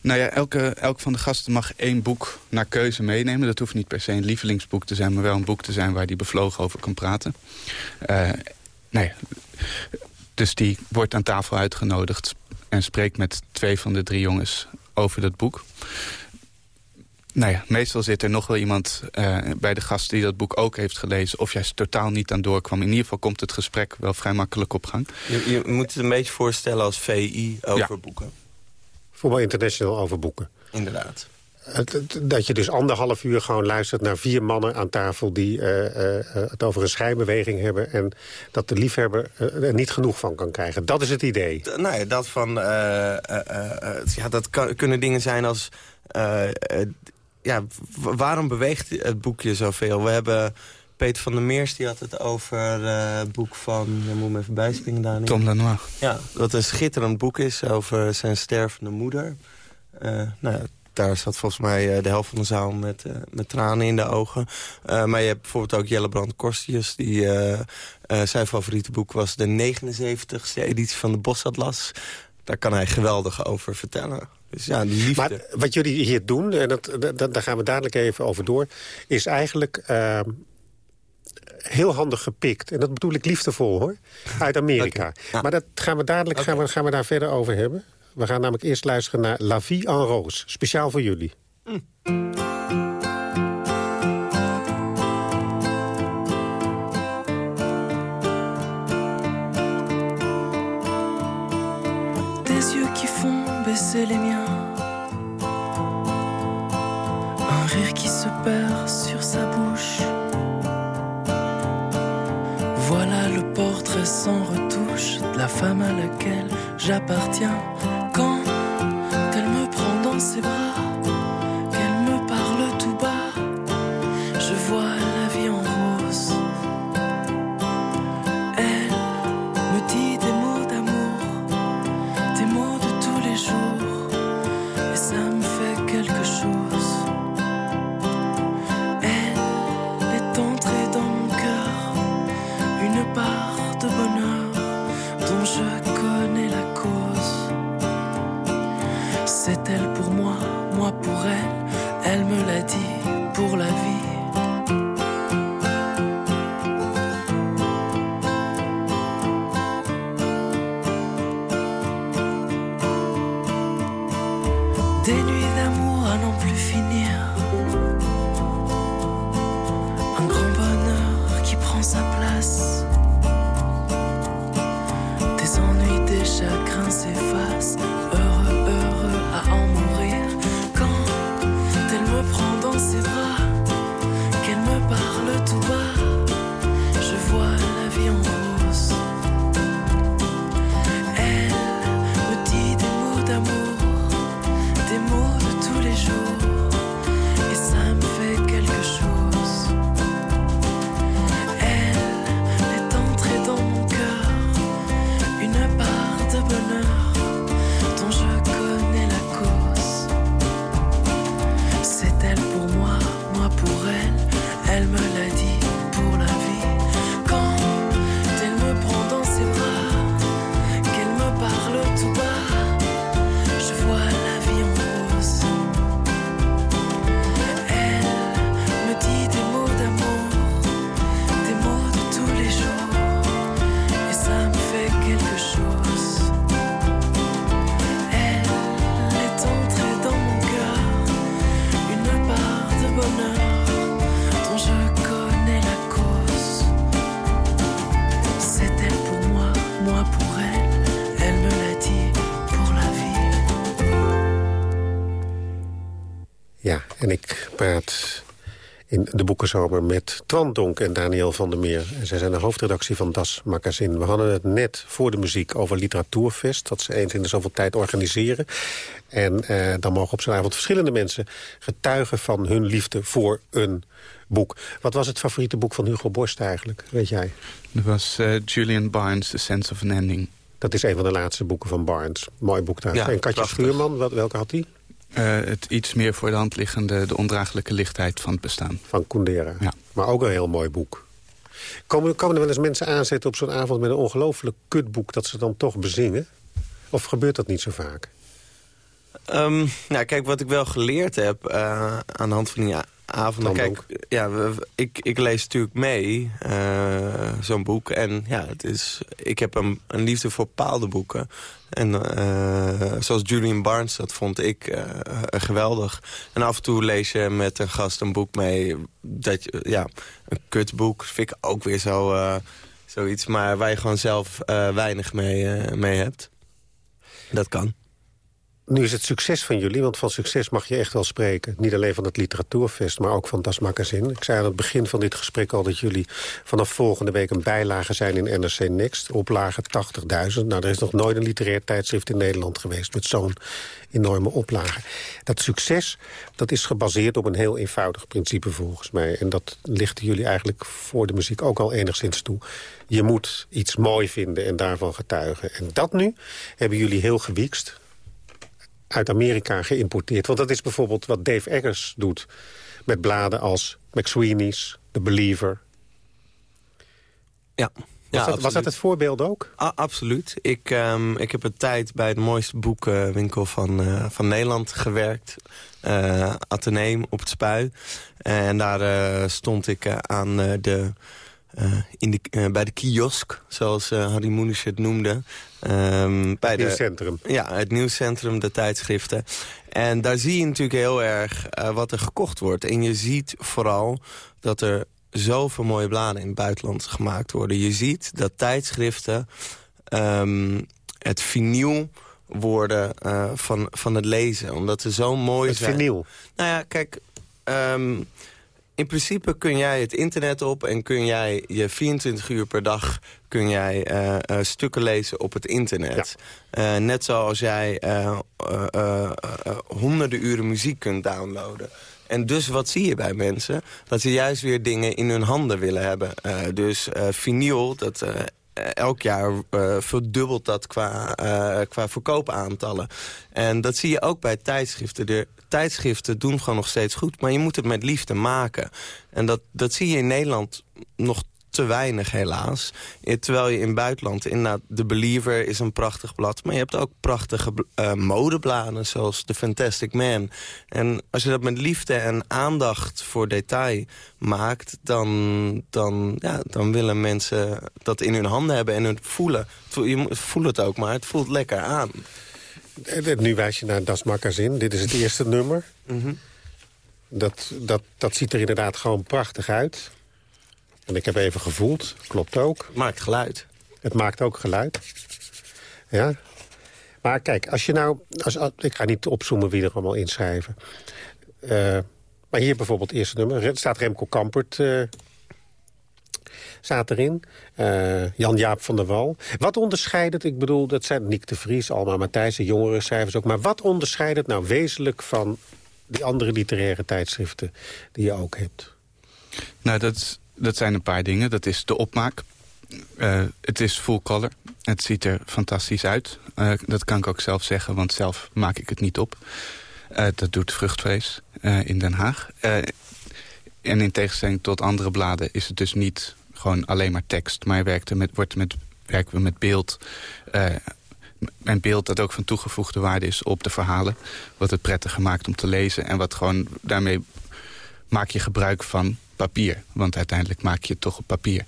Nou ja, elke, elk van de gasten mag één boek naar keuze meenemen. Dat hoeft niet per se een lievelingsboek te zijn... maar wel een boek te zijn waar die bevlogen over kan praten. Eh, nou ja, dus die wordt aan tafel uitgenodigd... en spreekt met twee van de drie jongens over dat boek. Nou ja, meestal zit er nog wel iemand eh, bij de gast die dat boek ook heeft gelezen... of juist totaal niet aan doorkwam. In ieder geval komt het gesprek wel vrij makkelijk op gang. Je, je moet het een beetje voorstellen als VI over Ja. boeken. Voetbal International over boeken. Inderdaad. Dat je dus anderhalf uur gewoon luistert naar vier mannen aan tafel... die eh, eh, het over een schijnbeweging hebben... en dat de liefhebber eh, er niet genoeg van kan krijgen. Dat is het idee. D- Nou ja, dat van... ja, dat kan- kunnen dingen zijn als... ja, waarom beweegt het boekje zoveel? We hebben Peter van der Meers die had het over eh, het boek van... Je moet me even bijspringen, Daniel. Tom Lanois. Ja, dat een schitterend boek is over zijn stervende moeder. Eh, nou ja, daar zat volgens mij eh, de helft van de zaal met, eh, met tranen in de ogen. Eh, maar je hebt bijvoorbeeld ook Jelle Brand Korstius. Die, eh, eh, zijn favoriete boek was de 79ste editie van de Bosatlas. Daar kan hij geweldig over vertellen. Dus ja, die liefde. Maar wat jullie hier doen, en dat, dat, daar gaan we dadelijk even over door... is eigenlijk ehm, heel handig gepikt. En dat bedoel ik liefdevol, hoor. Uit Amerika. Maar dat gaan we dadelijk gaan we, gaan we daar verder over hebben. We gaan namelijk eerst luisteren naar La Vie en Rose. Speciaal voor jullie. Des yeux qui font baisser les miens. Un rire qui se perd sur sa bouche. La femme à laquelle j'appartiens. Met Twan Donk en Daniel van der Meer. En zij zijn de hoofdredactie van Das Magazine. We hadden het net voor de muziek over Literatuurfest... dat ze eens in de zoveel tijd organiseren. En eh, dan mogen op zo'n avond verschillende mensen getuigen van hun liefde voor een boek. Wat was het favoriete boek van Hugo Borst eigenlijk, weet jij? Dat was eh, Julian Barnes, The Sense of an Ending. Dat is een van de laatste boeken van Barnes. Mooi boek daar. Ja, en Katja prachtig. Schuurman, welke had hij? Eh, het iets meer voor de hand liggende, de ondraaglijke lichtheid van het bestaan. Van Kundera. Ja. Maar ook een heel mooi boek. Komen, komen er wel eens mensen aanzetten op zo'n avond met een ongelooflijk kutboek... dat ze dan toch bezingen? Of gebeurt dat niet zo vaak? Ehm, nou, kijk, wat ik wel geleerd heb eh, aan de hand van die avonden... Kijk, ja, ik, ik lees natuurlijk mee, eh, zo'n boek. En ja, het is, ik heb een, een liefde voor bepaalde boeken. En eh, zoals Julian Barnes, dat vond ik geweldig. En af en toe lees je met een gast een boek mee... dat je, ja, een kutboek vind ik ook weer zo, zoiets... maar waar je gewoon zelf weinig mee, mee hebt. Dat kan. Nu is het succes van jullie, want van succes mag je echt wel spreken. Niet alleen van het literatuurfest, maar ook van Das Magazine. Ik zei aan het begin van dit gesprek al dat jullie vanaf volgende week een bijlage zijn in NRC Next. Oplage 80.000. Nou, er is nog nooit een literair tijdschrift in Nederland geweest met zo'n enorme oplage. Dat succes, dat is gebaseerd op een heel eenvoudig principe volgens mij. En dat lichten jullie eigenlijk voor de muziek ook al enigszins toe. Je moet iets mooi vinden en daarvan getuigen. En dat nu hebben jullie heel gewiekst uit Amerika geïmporteerd. Want dat is bijvoorbeeld wat Dave Eggers doet... met bladen als McSweeney's, The Believer. Ja. Was, dat, was dat het voorbeeld ook? Ah, absoluut. Ik, ehm, ik heb een tijd bij het mooiste boekenwinkel van, eh, van Nederland gewerkt. Uh, Atheneum op het Spui. En daar eh, stond ik aan de... in de, bij de kiosk, zoals Harry Moenisch het noemde. Ehm, bij het nieuwscentrum. Ja, het nieuwscentrum, de tijdschriften. En daar zie je natuurlijk heel erg wat er gekocht wordt. En je ziet vooral dat er zoveel mooie bladen in het buitenland gemaakt worden. Je ziet dat tijdschriften um, het vinyl worden uh, van, van het lezen. Omdat ze zo mooi het zijn. Het vinyl? Nou ja, kijk... Um, in principe kun jij het internet op en kun jij je 24 uur per dag kun jij uh, uh, stukken lezen op het internet. Ja. Uh, net zoals jij honderden uren muziek kunt downloaden. En dus wat zie je bij mensen? Dat ze juist weer dingen in hun handen willen hebben. Dus vinyl, dat, elk jaar verdubbelt dat qua, qua verkoopaantallen. En dat zie je ook bij tijdschriften. De tijdschriften doen gewoon nog steeds goed, maar je moet het met liefde maken. En dat, dat zie je in Nederland nog te weinig helaas. Terwijl je in buitenland, inderdaad, The Believer is een prachtig blad... maar je hebt ook prachtige uh, modebladen zoals The Fantastic Man. En als je dat met liefde en aandacht voor detail maakt... dan, dan, ja, dan willen mensen dat in hun handen hebben en het voelen. Je voelt het ook, maar het voelt lekker aan. Nu wijs je naar Das Magazine. Dit is het eerste nummer. Mm -hmm. dat, dat, dat ziet er inderdaad gewoon prachtig uit. En ik heb even gevoeld, klopt ook. Maakt geluid. Het maakt ook geluid. Ja. Maar kijk, als je nou... Als, ik ga niet opzoomen wie er allemaal inschrijven. Uh, maar hier bijvoorbeeld het eerste nummer. Er staat Remco Kampert... Uh, staat erin. Uh, Jan-Jaap van der Wal. Wat onderscheidt het? Ik bedoel, dat zijn Nick de Vries, Alma Matthijs, de jongere schrijvers ook. Maar wat onderscheidt het nou wezenlijk van die andere literaire tijdschriften die je ook hebt? Nou, dat dat zijn een paar dingen. Dat is de opmaak. Uh, het is full color. Het ziet er fantastisch uit. Uh, dat kan ik ook zelf zeggen, want zelf maak ik het niet op. Uh, dat doet Vruchtvlees in Den Haag. en in tegenstelling tot andere bladen is het dus niet gewoon alleen maar tekst. Maar werkt er met, wordt met, werken we met beeld... een beeld dat ook van toegevoegde waarde is op de verhalen. Wat het prettig maakt om te lezen. En wat gewoon daarmee maak je gebruik van papier. Want uiteindelijk maak je het toch op papier.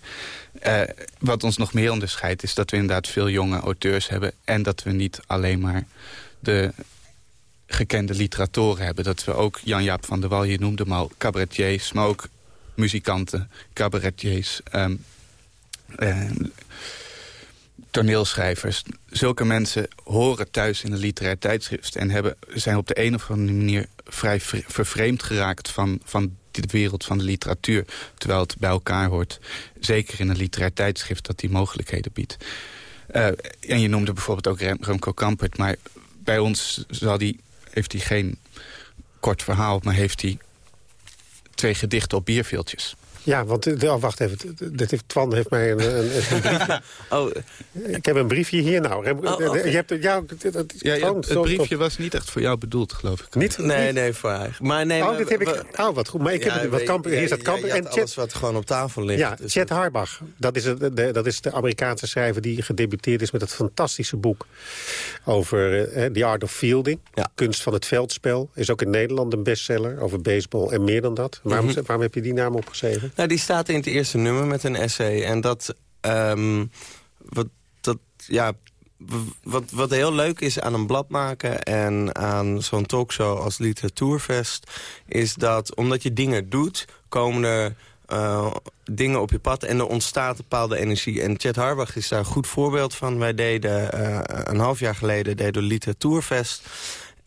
Uh, wat ons nog meer onderscheidt is dat we inderdaad veel jonge auteurs hebben... en dat we niet alleen maar de gekende literatoren hebben. Dat we ook Jan-Jaap van der Wal, je noemde hem al, cabaretiers... maar ook muzikanten, cabaretiers, um, uh, toneelschrijvers. Zulke mensen horen thuis in een literair tijdschrift... en hebben, zijn op de een of andere manier vrij vervreemd geraakt van, van de wereld van de literatuur. Terwijl het bij elkaar hoort. Zeker in een literair tijdschrift dat die mogelijkheden biedt. Uh, en je noemde bijvoorbeeld ook Rem Remco Kampert. Maar bij ons zal die, heeft hij geen kort verhaal... maar heeft hij twee gedichten op bierveeltjes. Ja, want oh, wacht even. Dit heeft, Twan heeft mij een, een, een briefje. oh. Ik heb een briefje hier. Nou, Rem, oh, okay. je hebt, ja, dat, ja, het briefje was niet echt voor jou bedoeld, geloof ik. Niet? Nee, nee, voor haar. Maar nee, oh, maar, dit heb ik. Oh, wat goed. Maar ik ja, heb het, wat kamp, hier staat kamp en alles wat gewoon op tafel ligt. Ja, dus Chet Harbach. Dat is, de, de, dat is de Amerikaanse schrijver die gedebuteerd is met het fantastische boek over uh, The Art of Fielding. Ja. Kunst van het veldspel. Is ook in Nederland een bestseller over baseball en meer dan dat. Waarom, Mhm. waarom heb je die naam opgeschreven? Nou, die staat in het eerste nummer met een essay. En dat, um, wat, dat ja, wat, wat heel leuk is aan een blad maken... en aan zo'n talkshow als Literatuurfest... is dat omdat je dingen doet, komen er... Uh, dingen op je pad en er ontstaat bepaalde energie. En Chet Harbach is daar een goed voorbeeld van. Wij deden uh, een half jaar geleden deden Literatuurfest.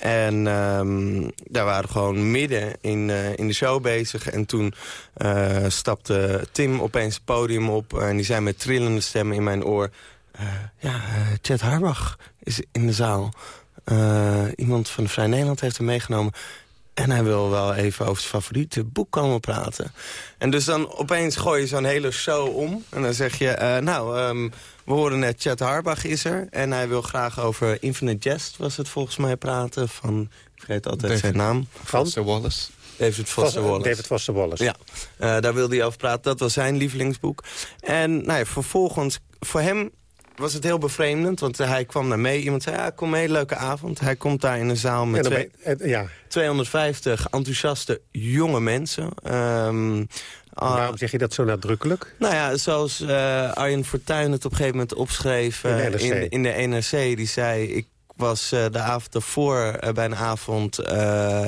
En um, daar waren we gewoon midden in, uh, in de show bezig. En toen uh, stapte Tim opeens het podium op. en die zei met trillende stemmen in mijn oor... Uh, ja, Chet Harbach is in de zaal. iemand van Vrij Nederland heeft hem meegenomen. En hij wil wel even over zijn favoriete boek komen praten. En dus dan opeens gooi je zo'n hele show om. En dan zeg je, nou... Um, we horen net Chet Harbach is er. En hij wil graag over Infinite Jest, was het volgens mij, praten. Van, ik vergeet altijd David zijn naam. Foster Wallace. David Foster Wallace. David Foster Wallace. Ja, uh, daar wilde hij over praten. Dat was zijn lievelingsboek. En nou ja, vervolgens, voor hem was het heel bevreemdend. Want hij kwam daar mee. Iemand zei, ja, kom mee, leuke avond. Hij komt daar in een zaal met twee, ben, ja. 250 enthousiaste jonge mensen. Um, Uh, Waarom zeg je dat zo nadrukkelijk? Nou ja, zoals uh, Arjen Fortuyn het op een gegeven moment opschreef uh, in, de in, in, de NRC. Die zei, ik was de avond ervoor bij een avond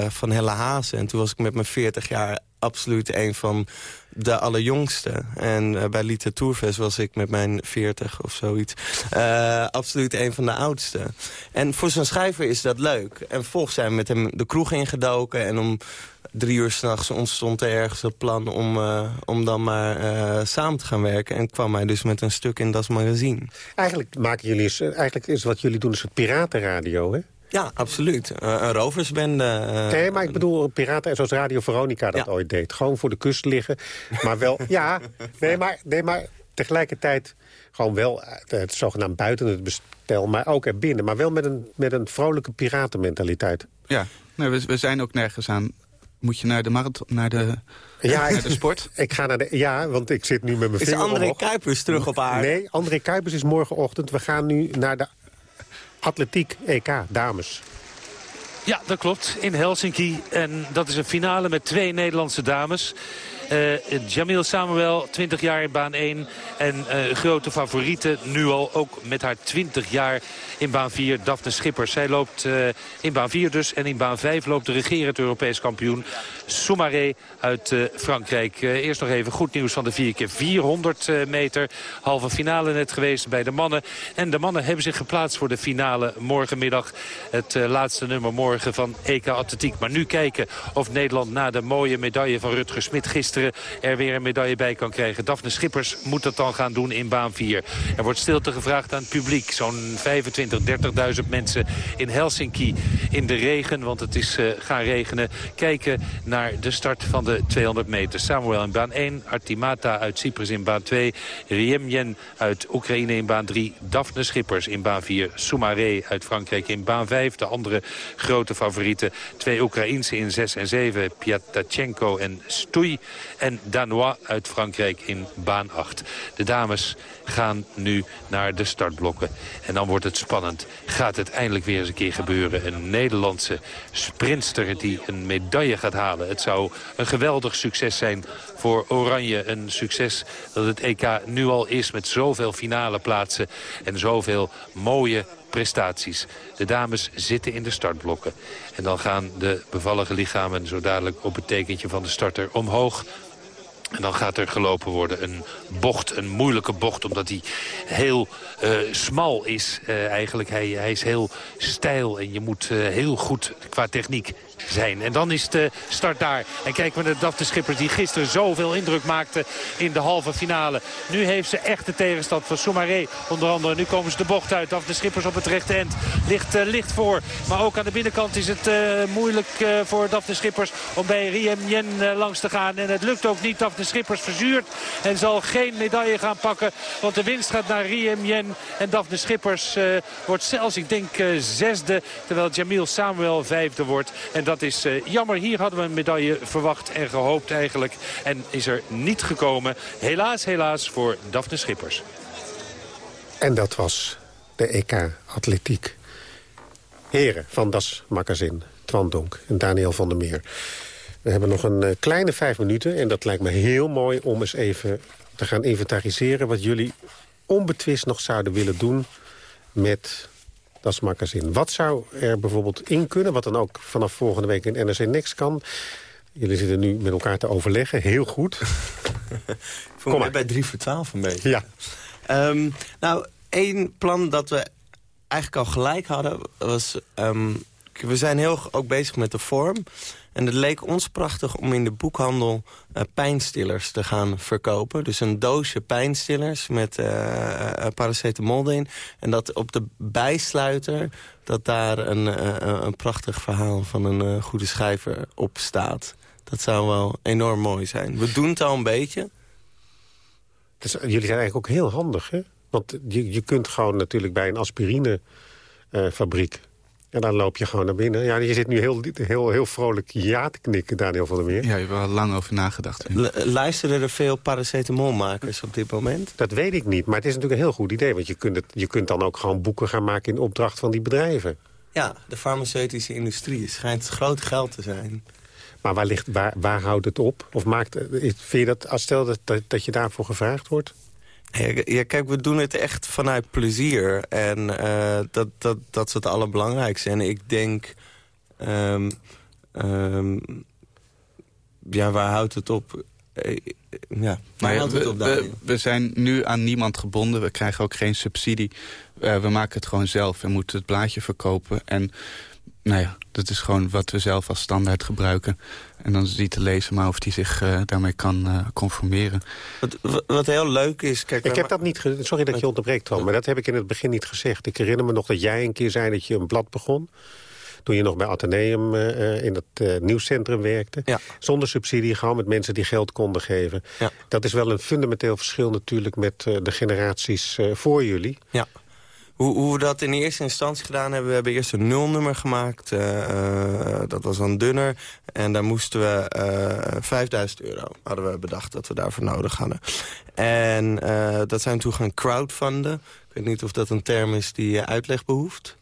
van Helle Hazen. En toen was ik met mijn 40 jaar absoluut een van de allerjongste. En uh, bij Literatuurfest was ik met mijn 40 of zoiets. Uh, absoluut een van de oudste. En voor zo'n schrijver is dat leuk. En vervolgens zijn met hem de kroeg ingedoken. En om drie uur s'nachts ontstond er ergens het plan om, uh, om dan maar samen te gaan werken. En kwam hij dus met een stuk in Das Magazine. Eigenlijk, maken jullie, eigenlijk is wat jullie doen een piratenradio, hè? Ja, absoluut. Uh, een roversbende. Uh, nee, maar ik bedoel piraten zoals Radio Veronica dat ja. ooit deed. Gewoon voor de kust liggen. Maar wel, ja, nee maar, nee, maar tegelijkertijd gewoon wel het zogenaamd buiten het bestel, maar ook erbinnen. Maar wel met een, met een vrolijke piratenmentaliteit. Ja, nee, we, we zijn ook nergens aan. Moet je naar de marathon, naar de... Ja, naar de sport? Ik ga naar de, ja, want ik zit nu met mijn vinger Is André omhoog. Kuipers terug op aarde? Nee, André Kuipers is morgenochtend. We gaan nu naar de atletiek EK, dames. Ja, dat klopt. In Helsinki. En dat is een finale met twee Nederlandse dames. Uh, Jamil Samuel, 20 jaar in baan 1. En uh, grote favoriete, nu al ook met haar 20 jaar in baan 4, Daphne Schippers. Zij loopt uh, in baan 4 dus. En in baan 5 loopt de regerend Europees kampioen Soumaré uit Frankrijk. eerst nog even goed nieuws van de 4 keer 400 meter. Halve finale net geweest bij de mannen. En de mannen hebben zich geplaatst voor de finale morgenmiddag. Het laatste nummer morgen van EK Atletiek. Maar nu kijken of Nederland na de mooie medaille van Rutger Smit gisteren er weer een medaille bij kan krijgen. Daphne Schippers moet dat dan gaan doen in baan 4. Er wordt stilte gevraagd aan het publiek. Zo'n 25, 30.000 mensen in Helsinki in de regen. Want het is uh, gaan regenen. Kijken naar de start van de 200 meter. Samuel in baan 1. Artimata uit Cyprus in baan 2. Riemjen uit Oekraïne in baan 3. Daphne Schippers in baan 4. Soumaré uit Frankrijk in baan 5. De andere grote favorieten. Twee Oekraïense in 6 en 7. Piatachenko en Stoei en Danois uit Frankrijk in baan 8. De dames gaan nu naar de startblokken. En dan wordt het spannend. Gaat het eindelijk weer eens een keer gebeuren? Een Nederlandse sprintster die een medaille gaat halen. Het zou een geweldig succes zijn voor Oranje. Een succes dat het EK nu al is met zoveel finale plaatsen en zoveel mooie prestaties. De dames zitten in de startblokken. En dan gaan de bevallige lichamen zo dadelijk op het tekentje van de starter omhoog. En dan gaat er gelopen worden. Een bocht, een moeilijke bocht, omdat hij heel uh, smal is uh, eigenlijk. Hij, hij is heel stijl en je moet uh, heel goed qua techniek zijn. En dan is de start daar. En kijken we naar Daphne Schippers die gisteren zoveel indruk maakte in de halve finale. Nu heeft ze echt de tegenstand van Soumaré. Onder andere, nu komen ze de bocht uit. Daphne Schippers op het rechte end ligt uh, licht voor. Maar ook aan de binnenkant is het uh, moeilijk uh, voor Daphne Schippers om bij Riem Yen langs te gaan. En het lukt ook niet. Daphne Schippers verzuurt en zal geen medaille gaan pakken. Want de winst gaat naar Riem Yen. En Daphne Schippers wordt zelfs, ik denk, zesde. Terwijl Jamil Samuel vijfde wordt. En dat is uh, jammer. Hier hadden we een medaille verwacht en gehoopt eigenlijk. En is er niet gekomen. Helaas, helaas voor Daphne Schippers. En dat was de EK-atletiek. Heren van Das Magazin, Twan Donk en Daniel van der Meer. We hebben nog een uh, kleine vijf minuten. En dat lijkt me heel mooi om eens even te gaan inventariseren... wat jullie onbetwist nog zouden willen doen met das magazine. Wat zou er bijvoorbeeld in kunnen, wat dan ook vanaf volgende week in NRC Next kan... Jullie zitten nu met elkaar te overleggen, heel goed. Kom maar bij 3 voor 12 een beetje. Ja. Um, nou, één plan dat we eigenlijk al gelijk hadden... was um, we zijn heel ook bezig met de vorm. En het leek ons prachtig om in de boekhandel eh, pijnstillers te gaan verkopen. Dus een doosje pijnstillers met eh, paracetamol in. En dat op de bijsluiter, dat daar een, een prachtig verhaal van een goede schrijver op staat. Dat zou wel enorm mooi zijn. We doen het al een beetje. Jullie zijn eigenlijk ook heel handig, hè? Want je, je kunt gewoon natuurlijk bij een aspirinefabriek... en dan loop je gewoon naar binnen. Ja, je zit nu heel, heel, heel vrolijk ja te knikken, Daniel van der Meer. Ja, je hebt er wel lang over nagedacht. Luisteren er veel paracetamolmakers op dit moment? Dat weet ik niet, maar het is natuurlijk een heel goed idee. Want je kunt, het, je kunt dan ook gewoon boeken gaan maken in opdracht van die bedrijven. Ja, de farmaceutische industrie schijnt groot geld te zijn. Maar waar, ligt, waar, waar houdt het op? Of maakt, is- vind je dat, als stel dat, dat, dat je daarvoor gevraagd wordt? Ja, kijk, we doen het echt vanuit plezier. En eh, dat, dat, dat is het allerbelangrijkste. En ik denk... ehm, ehm, ja, waar houdt het op? Eh, ja, Maar ja, houdt het we, op, we, zijn nu aan niemand gebonden. We krijgen ook geen subsidie. Eh, we maken het gewoon zelf. We moeten het blaadje verkopen. En nou ja, dat is gewoon wat we zelf als standaard gebruiken. En dan ziet de lezer maar of hij zich eh, daarmee kan eh, conformeren. Wat, wat- heel leuk is... Kijk, Ik heb dat niet ge- Sorry dat je onderbreekt, Twan, maar dat heb ik in het begin niet gezegd. Ik herinner me nog dat jij een keer zei dat je een blad begon. Toen je nog bij Atheneum eh, eh, in het eh, nieuwscentrum werkte. Zonder subsidie, gewoon met mensen die geld konden geven. Dat is wel een fundamenteel verschil natuurlijk met eh, de generaties eh, voor jullie. Ja. Hoe, hoe we dat in eerste instantie gedaan hebben... we hebben eerst een nulnummer gemaakt. eh, eh, dat was dan dunner. En daar moesten we eh 5000 euro hadden we bedacht dat we daarvoor nodig hadden. En eh, dat zijn we toen gaan crowdfunden. Ik weet niet of dat een term is die eh, uitleg behoeft.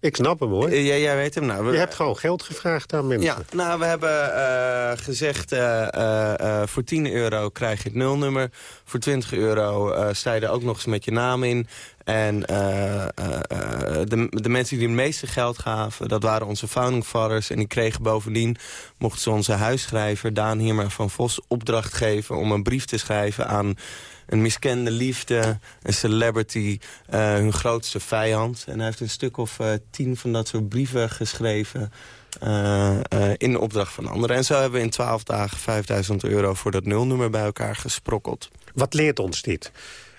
Ik snap hem hoor. Ja, jij weet hem. Nou, we- Je hebt gewoon geld gevraagd aan mensen. Ja, nou, we hebben eh, gezegd... eh, eh, voor 10 euro krijg je het nulnummer. Voor 20 euro sta je er ook nog eens met je naam in. En de, de mensen die het meeste geld gaven... dat waren onze founding fathers. En die kregen bovendien... mochten ze onze huisschrijver Daan Hiermer van Vos opdracht geven... om een brief te schrijven aan een miskende liefde, een celebrity, eh, hun grootste vijand. En hij heeft een stuk of eh, tien van dat soort brieven geschreven... eh, in opdracht van anderen. En zo hebben we in twaalf dagen 5000 euro voor dat nulnummer bij elkaar gesprokkeld. Wat leert ons dit?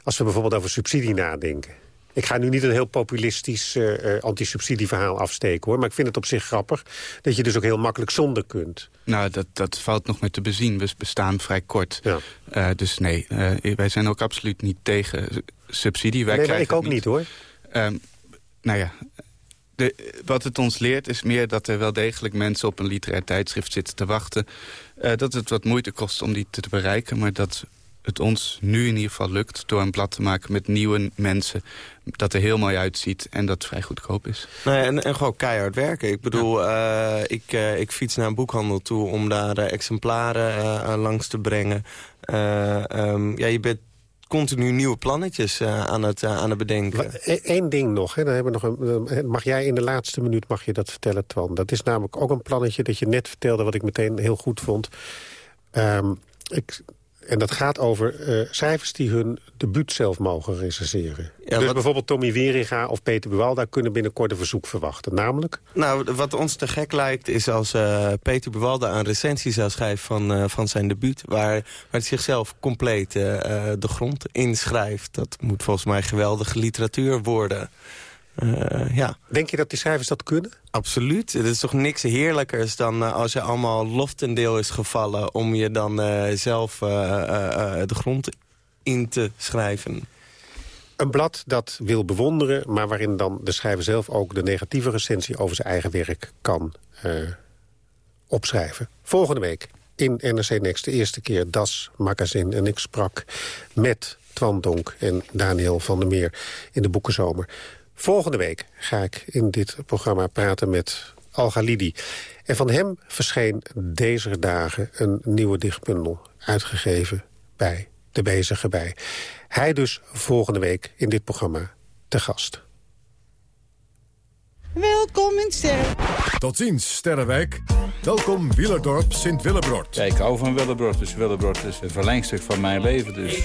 Als we bijvoorbeeld over subsidie nadenken. Ik ga nu niet een heel populistisch eh, anti-subsidieverhaal afsteken, hoor. Maar ik vind het op zich grappig dat je dus ook heel makkelijk zonder kunt. Nou, dat, dat valt nog met te bezien. We bestaan vrij kort. Eh, dus nee, wij zijn ook absoluut niet tegen subsidie. Wij nee, maar ik ook niet, hoor. Ehm, nou ja, de, wat het ons leert is meer dat er wel degelijk mensen op een literair tijdschrift zitten te wachten. Dat het wat moeite kost om die te, te bereiken, maar dat het ons nu in ieder geval lukt door een blad te maken met nieuwe mensen. Dat er heel mooi uitziet en dat vrij goedkoop is. Nee, en, en gewoon keihard werken. Ik bedoel, eh, ik, eh, ik fiets naar een boekhandel toe om daar eh, exemplaren langs te brengen. Eh, ehm, ja, je bent continu nieuwe plannetjes eh, aan, het, aan het bedenken. Eén ding nog, hè, dan hebben we nog een, mag jij in de laatste minuut mag je dat vertellen, Twan. Dat is namelijk ook een plannetje dat je net vertelde... wat ik meteen heel goed vond. Ehm, ik, en dat gaat over eh, schrijvers die hun debuut zelf mogen recenseren. Ja, dus wat- bijvoorbeeld Tommy Wieringa of Peter Buwalda... kunnen binnenkort een verzoek verwachten. Namelijk? Nou, wat ons te gek lijkt is als eh, Peter Bewalda een recensie zou schrijven van, eh, van zijn debuut... waar, waar hij zichzelf compleet de grond inschrijft. Dat moet volgens mij geweldige literatuur worden. Eh, ja. Denk je dat die schrijvers dat kunnen? Absoluut. Het is toch niks heerlijkers dan eh, als je allemaal lof ten deel is gevallen... om je dan eh, zelf de grond in te schrijven. Een blad dat wil bewonderen, maar waarin dan de schrijver zelf ook de negatieve recensie over zijn eigen werk kan opschrijven. Volgende week in NRC Next de eerste keer Das Magazine. En ik sprak met Twan Donk en Daniel van der Meer in de Boekenzomer. Volgende week ga ik in dit programma praten met Al Galidi. En van hem verscheen deze dagen een nieuwe dichtbundel, uitgegeven bij De Bezige Bij. Hij dus volgende week in dit programma te gast. Welkom in Ster. Tot ziens, Sterrenwijk. Welkom Wielerdorp Sint-Willebrord. Ja, ik hou van Willebrord, dus Willebrord is een verlengstuk van mijn leven. Dus.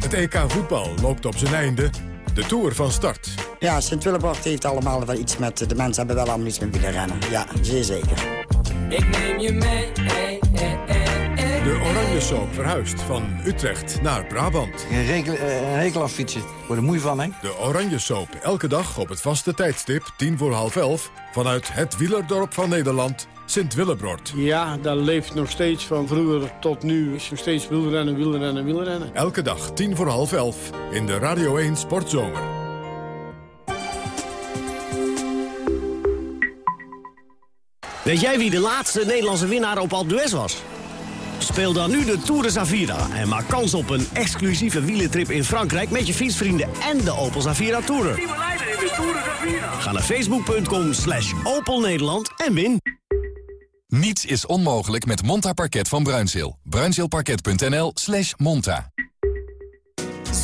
Het EK voetbal loopt op zijn einde. De Tour van start. Ja, Sint-Willebord heeft allemaal wel iets met... De mensen hebben wel allemaal iets met wielrennen. Ja, zeer zeker. Ik neem je mee, eh, De Oranje Soap verhuist van Utrecht naar Brabant. Een rekel, een rekel af fietsen. Word er moe van, hè? De Oranje Soap, elke dag op het vaste tijdstip, tien voor half elf... vanuit het wielerdorp van Nederland, Sint-Willebord. Ja, dat leeft nog steeds van vroeger tot nu. Is nog steeds wielrennen, wielrennen, wielrennen. Elke dag, tien voor half elf, in de Radio 1 Sportzomer. Weet jij wie de laatste Nederlandse winnaar op Alpe d'Huez was? Speel dan nu de Tour de Zavira en maak kans op een exclusieve wielentrip in Frankrijk... met je fietsvrienden en de Opel Zavira Tourer. Ga naar facebook.com slash Opel Nederland en win. Niets is onmogelijk met Monta Parket van Bruinzeel. Bruinzeelparket.nl slash monta.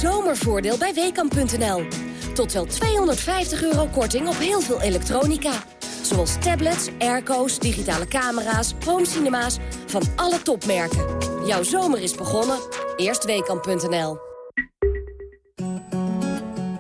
Zomervoordeel bij Weekamp.nl. Tot wel 250 euro korting op heel veel elektronica. Zoals tablets, airco's, digitale camera's, homecinema's van alle topmerken. Jouw zomer is begonnen. Eerst Weekamp.nl.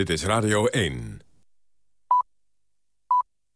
Dit is Radio 1.